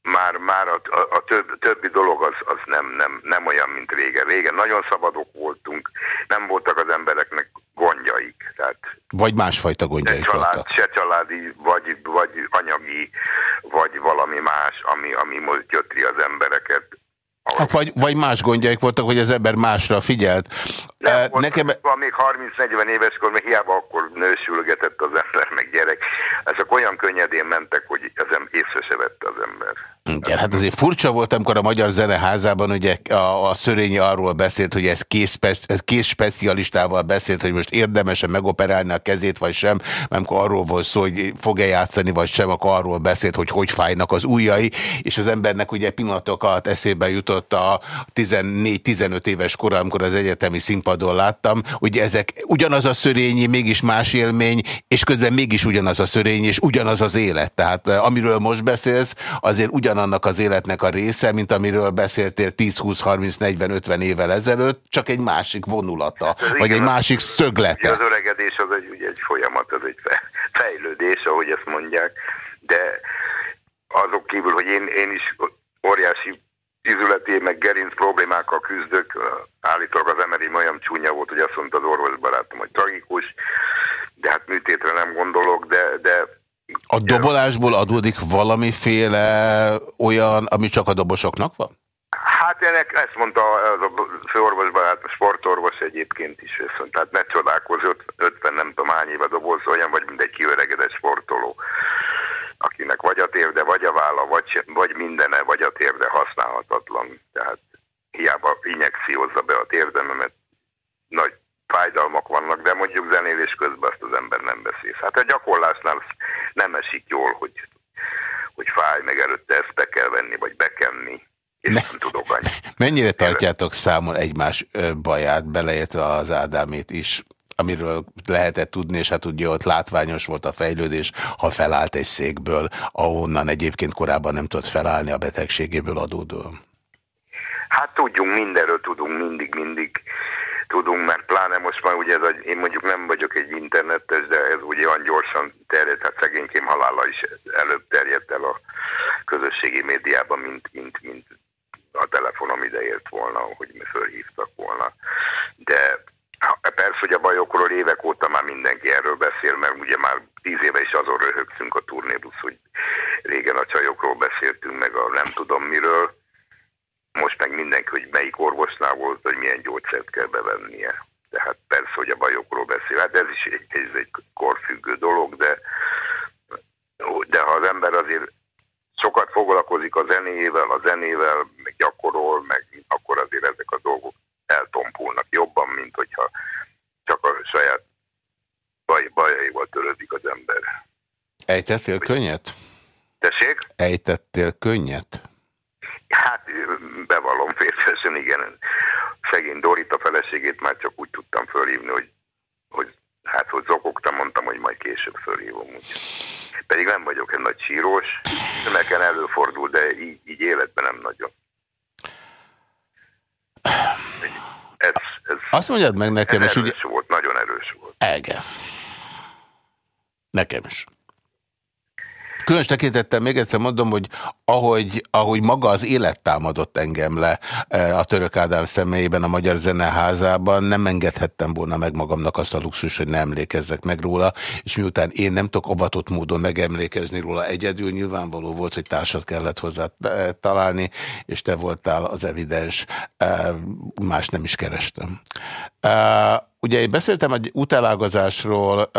már, már a, a, a több, többi dolog az, az nem, nem, nem olyan, mint régen. Régen nagyon szabadok voltunk, nem voltak az embereknek gondjaik. Tehát vagy másfajta gondjaik se család, voltak. Se családi, vagy, vagy anyagi, vagy valami más, ami, ami most gyötri az embereket. Hát vagy, vagy más gondjaik voltak, hogy az ember másra figyelt. Nem, uh, nekem... Van még 30-40 éveskor, még hiába akkor nősülgetett az ember, meg gyerek. Ezek olyan könnyedén mentek, hogy az észre se vette az ember. Igen, hát azért furcsa volt, amikor a Magyar Zeneházában ugye a, a Szörényi arról beszélt, hogy ez kész specialistával beszélt, hogy most érdemese megoperálni a kezét, vagy sem, mert amikor arról volt szó, hogy fog-e játszani, vagy sem, akkor arról beszélt, hogy hogy fájnak az ujjai, és az embernek ugye pillanatok alatt eszébe jutott a 14-15 éves kor, amikor az egyetemi színpadon láttam, ugye ezek ugyanaz a Szörényi, mégis más élmény, és közben mégis ugyanaz a Szörényi, és ugyanaz az élet. Tehát eh, amiről most beszélsz, azért ugyan ugyanannak az életnek a része, mint amiről beszéltél 10-20-30-40-50 évvel ezelőtt, csak egy másik vonulata, Ez vagy egy másik szöglete. Az öregedés az egy, ugye egy folyamat, az egy fejlődés, ahogy ezt mondják, de azok kívül, hogy én, én is óriási izületi, meg gerinc problémákkal küzdök, állítólag az emerim olyan csúnya volt, hogy azt mondta az orvosbarátom, hogy tragikus, de hát műtétre nem gondolok, de, de a dobolásból adódik valamiféle olyan, ami csak a dobosoknak van? Hát ennek ezt mondta az a főorvosban, hát a sportorvos egyébként is, viszont tehát ne csodálkozz, 50 nem tudom hány éve doboz, olyan vagy, mint egy kiöregedett sportoló, akinek vagy a térde, vagy a válla, vagy, vagy mindene, vagy a térde használhatatlan. Tehát hiába injekciózza be a térdememet, nagy fájdalmak vannak, de mondjuk zenélés közben azt az ember nem beszél. Hát a gyakorlásnál nem esik jól, hogy, hogy fáj, meg előtte ezt be kell venni, vagy bekenni. És Me nem tudok annyi. Mennyire tartjátok számon egymás baját, beleértve az Ádámét is, amiről lehetett tudni, és hát ugye ott látványos volt a fejlődés, ha felállt egy székből, ahonnan egyébként korábban nem tudott felállni a betegségéből adódóan. Hát tudjunk, mindenről tudunk mindig, mindig tudunk, mert pláne most már ugye ez a, én mondjuk nem vagyok egy internetes, de ez ugye olyan gyorsan terjed, hát szegénykém halála is előbb terjedt el a közösségi médiában, mint, mint, mint a telefonom ideért volna, hogy mi fölhívtak volna. De persze, hogy a bajokról évek óta már mindenki erről beszél, mert ugye már tíz éve is azon röhögszünk a turnébusz, hogy régen a csajokról beszéltünk, meg a nem tudom miről, most meg mindenki, hogy melyik orvosnál volt, hogy milyen gyógyszert kell bevennie. Tehát persze, hogy a bajokról beszél. Hát ez is egy, ez egy korfüggő dolog, de, de ha az ember azért sokat foglalkozik a zenével, a zenével, meg gyakorol, meg akkor azért ezek a dolgok eltompulnak jobban, mint hogyha csak a saját baj, bajaival törődik az ember. Ejtettél könnyet? Tessék? Ejtettél könnyet? Hát bevallom férfiesen, igen. Szegény Dorita feleségét már csak úgy tudtam fölhívni, hogy, hogy hát, hogy zokogtam, mondtam, hogy majd később fölhívom. Úgy. Pedig nem vagyok egy nagy sírós, nekem előfordul, de így, így életben nem nagyon. Ez, ez, Azt mondjad meg nekem, és ugye... volt, nagyon erős volt. Ege. Nekem is. Különös tekintettel még egyszer mondom, hogy ahogy, ahogy maga az élet támadott engem le e, a Török Ádám személyében a Magyar Zeneházában, nem engedhettem volna meg magamnak azt a luxus, hogy ne emlékezzek meg róla, és miután én nem tudok avatott módon megemlékezni róla egyedül, nyilvánvaló volt, hogy társat kellett hozzá e, találni, és te voltál az evidens, e, más nem is kerestem. Ugye én beszéltem egy utálágazásról,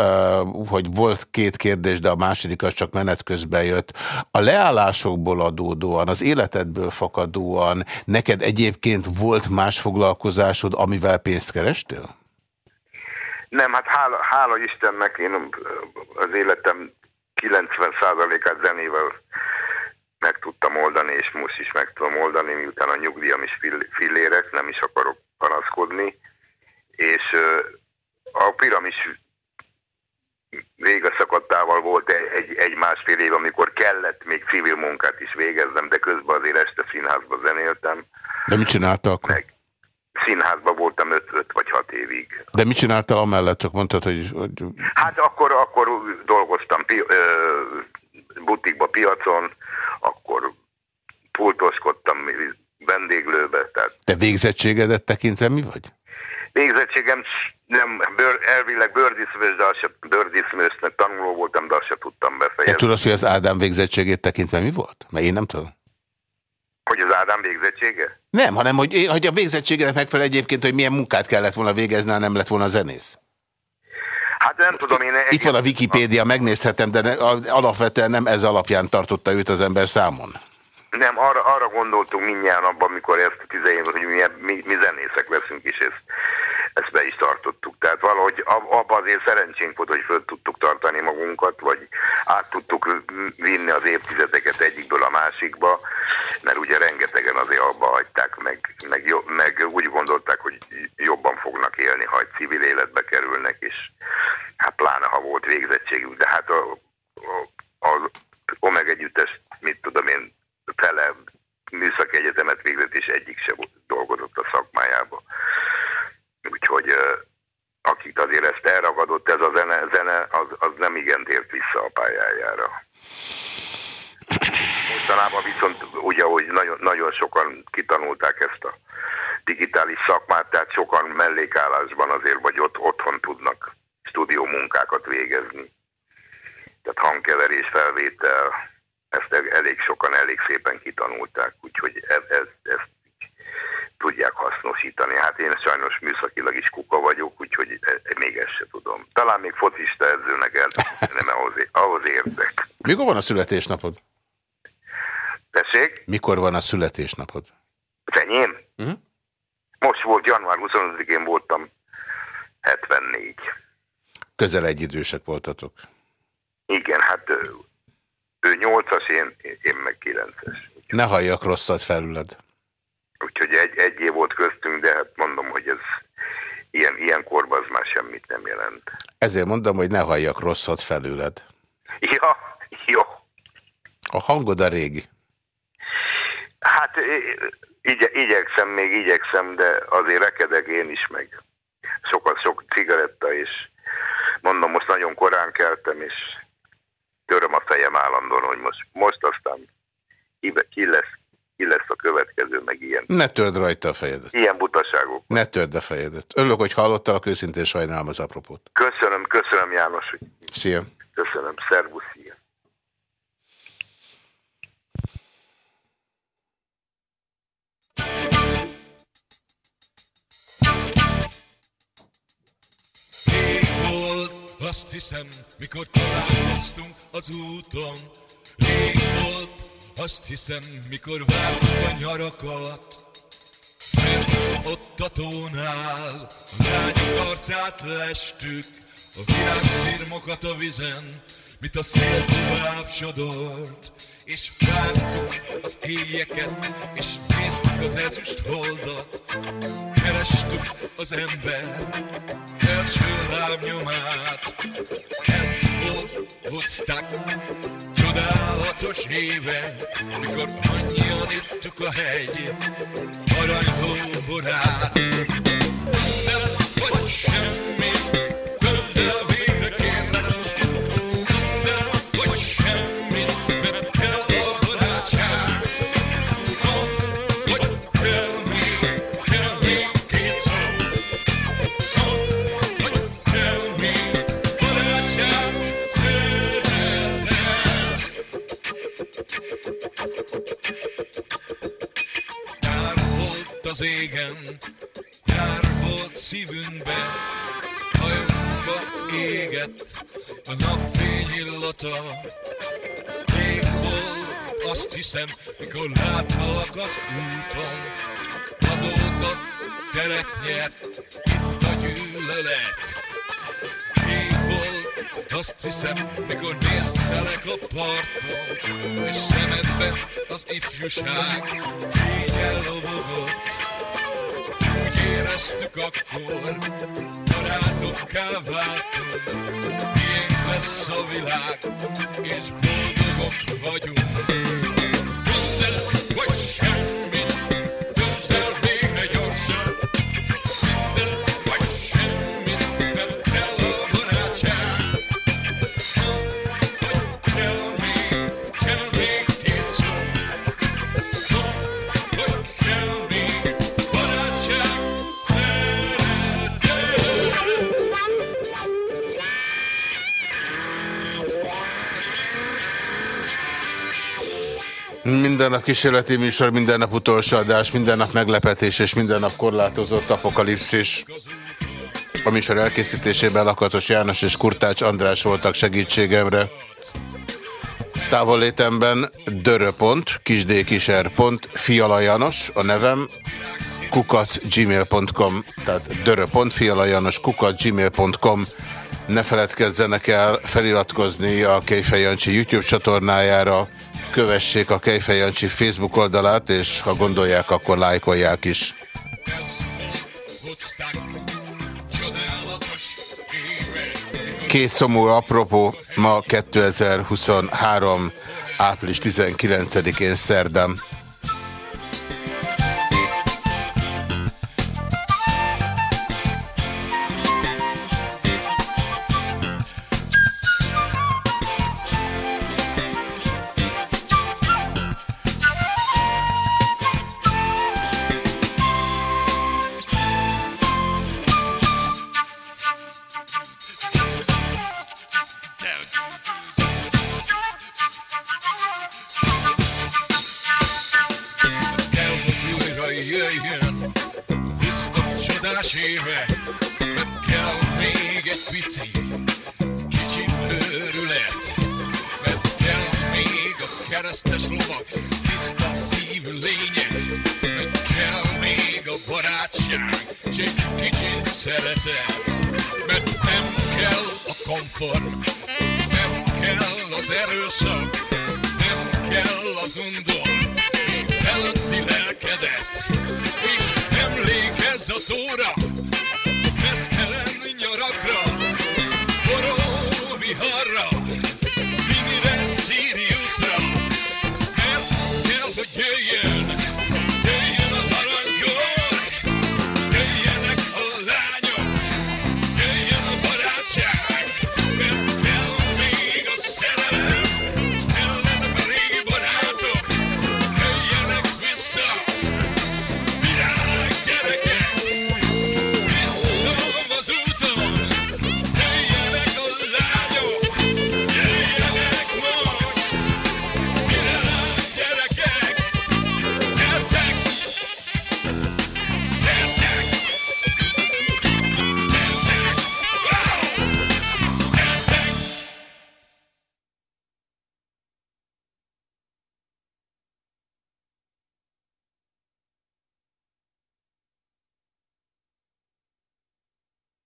hogy volt két kérdés, de a második az csak menet közben jött. A leállásokból adódóan, az életedből fakadóan neked egyébként volt más foglalkozásod, amivel pénzt kerestél? Nem, hát hála, hála Istennek én az életem 90%-át zenével meg tudtam oldani, és most is meg tudom oldani, miután a nyugdíjam is fillérek, nem is akarok panaszkodni. És a piramis vége szakadtával volt egy, egy másfél év, amikor kellett még civil munkát is végeznem, de közben azért este színházba zenéltem. De mit csinálta akkor? Meg színházban voltam 5 vagy 6 évig. De mit csináltál amellett? Csak mondtad, hogy... hogy... Hát akkor, akkor dolgoztam pi, ö, butikba, piacon, akkor pultoskodtam vendéglőbe. Tehát... Te végzettségedet tekintve mi vagy? Végzettségem nem, bőr, elvileg bőrdíszmős, de azt bőrdíszmősnek tanuló voltam, de azt se tudtam befejezni. Te tudod, hogy az Ádám végzettségét tekintve mi volt? Mert én nem tudom. Hogy az Ádám végzettsége? Nem, hanem hogy, hogy a végzettségének megfelel egyébként, hogy milyen munkát kellett volna végezni, ha nem lett volna zenész. Hát nem tudom, én... Itt van a Wikipédia, megnézhetem, de alapvetően nem ez alapján tartotta őt az ember számon. Nem, arra, arra gondoltunk mindjárt abban, amikor ezt tizenjévet, hogy mi, mi, mi zenészek leszünk, és ezt, ezt be is tartottuk. Tehát valahogy abban azért szerencsénk volt, hogy föl tudtuk tartani magunkat, vagy át tudtuk vinni az évtizedeket egyikből a másikba, mert ugye rengetegen azért abba hagyták, meg, meg, meg úgy gondolták, hogy jobban fognak élni, ha egy civil életbe kerülnek, és hát pláne, ha volt végzettségük, de hát a, a, az Omega együttes, mit tudom én, fele műszaki egyetemet végzett, és egyik se dolgozott a szakmájába. Úgyhogy akit azért ezt elragadott, ez a zene, zene az, az nem igen tért vissza a pályájára. Mostanában viszont ugye, hogy nagyon, nagyon sokan kitanulták ezt a digitális szakmát, tehát sokan mellékállásban azért vagy ott otthon tudnak stúdió munkákat végezni. Tehát hangkeverés, felvétel, ezt elég sokan elég szépen kitanulták, úgyhogy ez, ez, ezt tudják hasznosítani. Hát én sajnos műszakilag is kuka vagyok, úgyhogy e, e, még ezt se tudom. Talán még focista edzőnek el, nem ahhoz, ahhoz érzek. Mikor van a születésnapod? Tessék? Mikor van a születésnapod? Az enyém? Uh mhm. -huh. Most volt, január 25-én voltam 74. Közel egy idősek voltatok. Igen, hát ő 8-as, én, én meg 9-es. Ne halljak rosszat felüled. Úgyhogy egy, egy év volt köztünk, de hát mondom, hogy ez ilyen, ilyen korban az már semmit nem jelent. Ezért mondom, hogy ne halljak rosszat felüled. Ja, jó. A hangod a régi. Hát igye, igyekszem, még igyekszem, de azért rekedek én is meg. Sokat sok cigaretta, és mondom, most nagyon korán keltem, és töröm a fejem állandóan, hogy most, most aztán ki lesz, ki lesz a következő, meg ilyen. Ne törd rajta a fejedet. Ilyen butaságok. Ne törd a fejedet. Örülök, hogy hallottál, a őszintén sajnálom az apropót. Köszönöm, köszönöm János. Hogy... Szia. Köszönöm, szervusz, szia. Azt hiszem, mikor találkoztunk az úton, rég volt, azt hiszem, mikor vártuk a nyarakat. Fent ott a tónál, a lányok arcát lestük, a virágszirmokat a vizen, mit a szél tovább sodort és vártuk az éjjeket, és néztük az ezüst holdat, kerestük az ember első lábnyomát. Ez volt Woodstock, csodálatos éve, mikor annyian ittuk a hegy aranyhóborát. Nem vagy semmi, az égen, jár volt szívünkben, hajunkba égett a napfény illata. Rég volt, azt hiszem, mikor láttalak az úton, azóta teret nyert itt a gyűlölet. azt hiszem, mikor néztelek a parton, és szemedbe az ifjúság fényel lobogott. Éreztük akkor, barátokká váltunk, miénk lesz a világ, és boldogok vagyunk. Minden nap kísérleti műsor, minden nap utolsó adás, minden nap meglepetés és minden nap korlátozott apokalipszis. A műsor elkészítésében Lakatos János és Kurtács András voltak segítségemre. Távollétemben dörö.pont, kisdkiser.pont, Fiala János, a nevem, kukacgmail.com, tehát dörö.fialajanos, kukacgmail.com. Ne feledkezzenek el feliratkozni a Kejfej Jancsi YouTube csatornájára, kövessék a Kejfej Jancsi Facebook oldalát, és ha gondolják, akkor lájkolják is. Két szomorú apropó, ma 2023. április 19-én szerdán.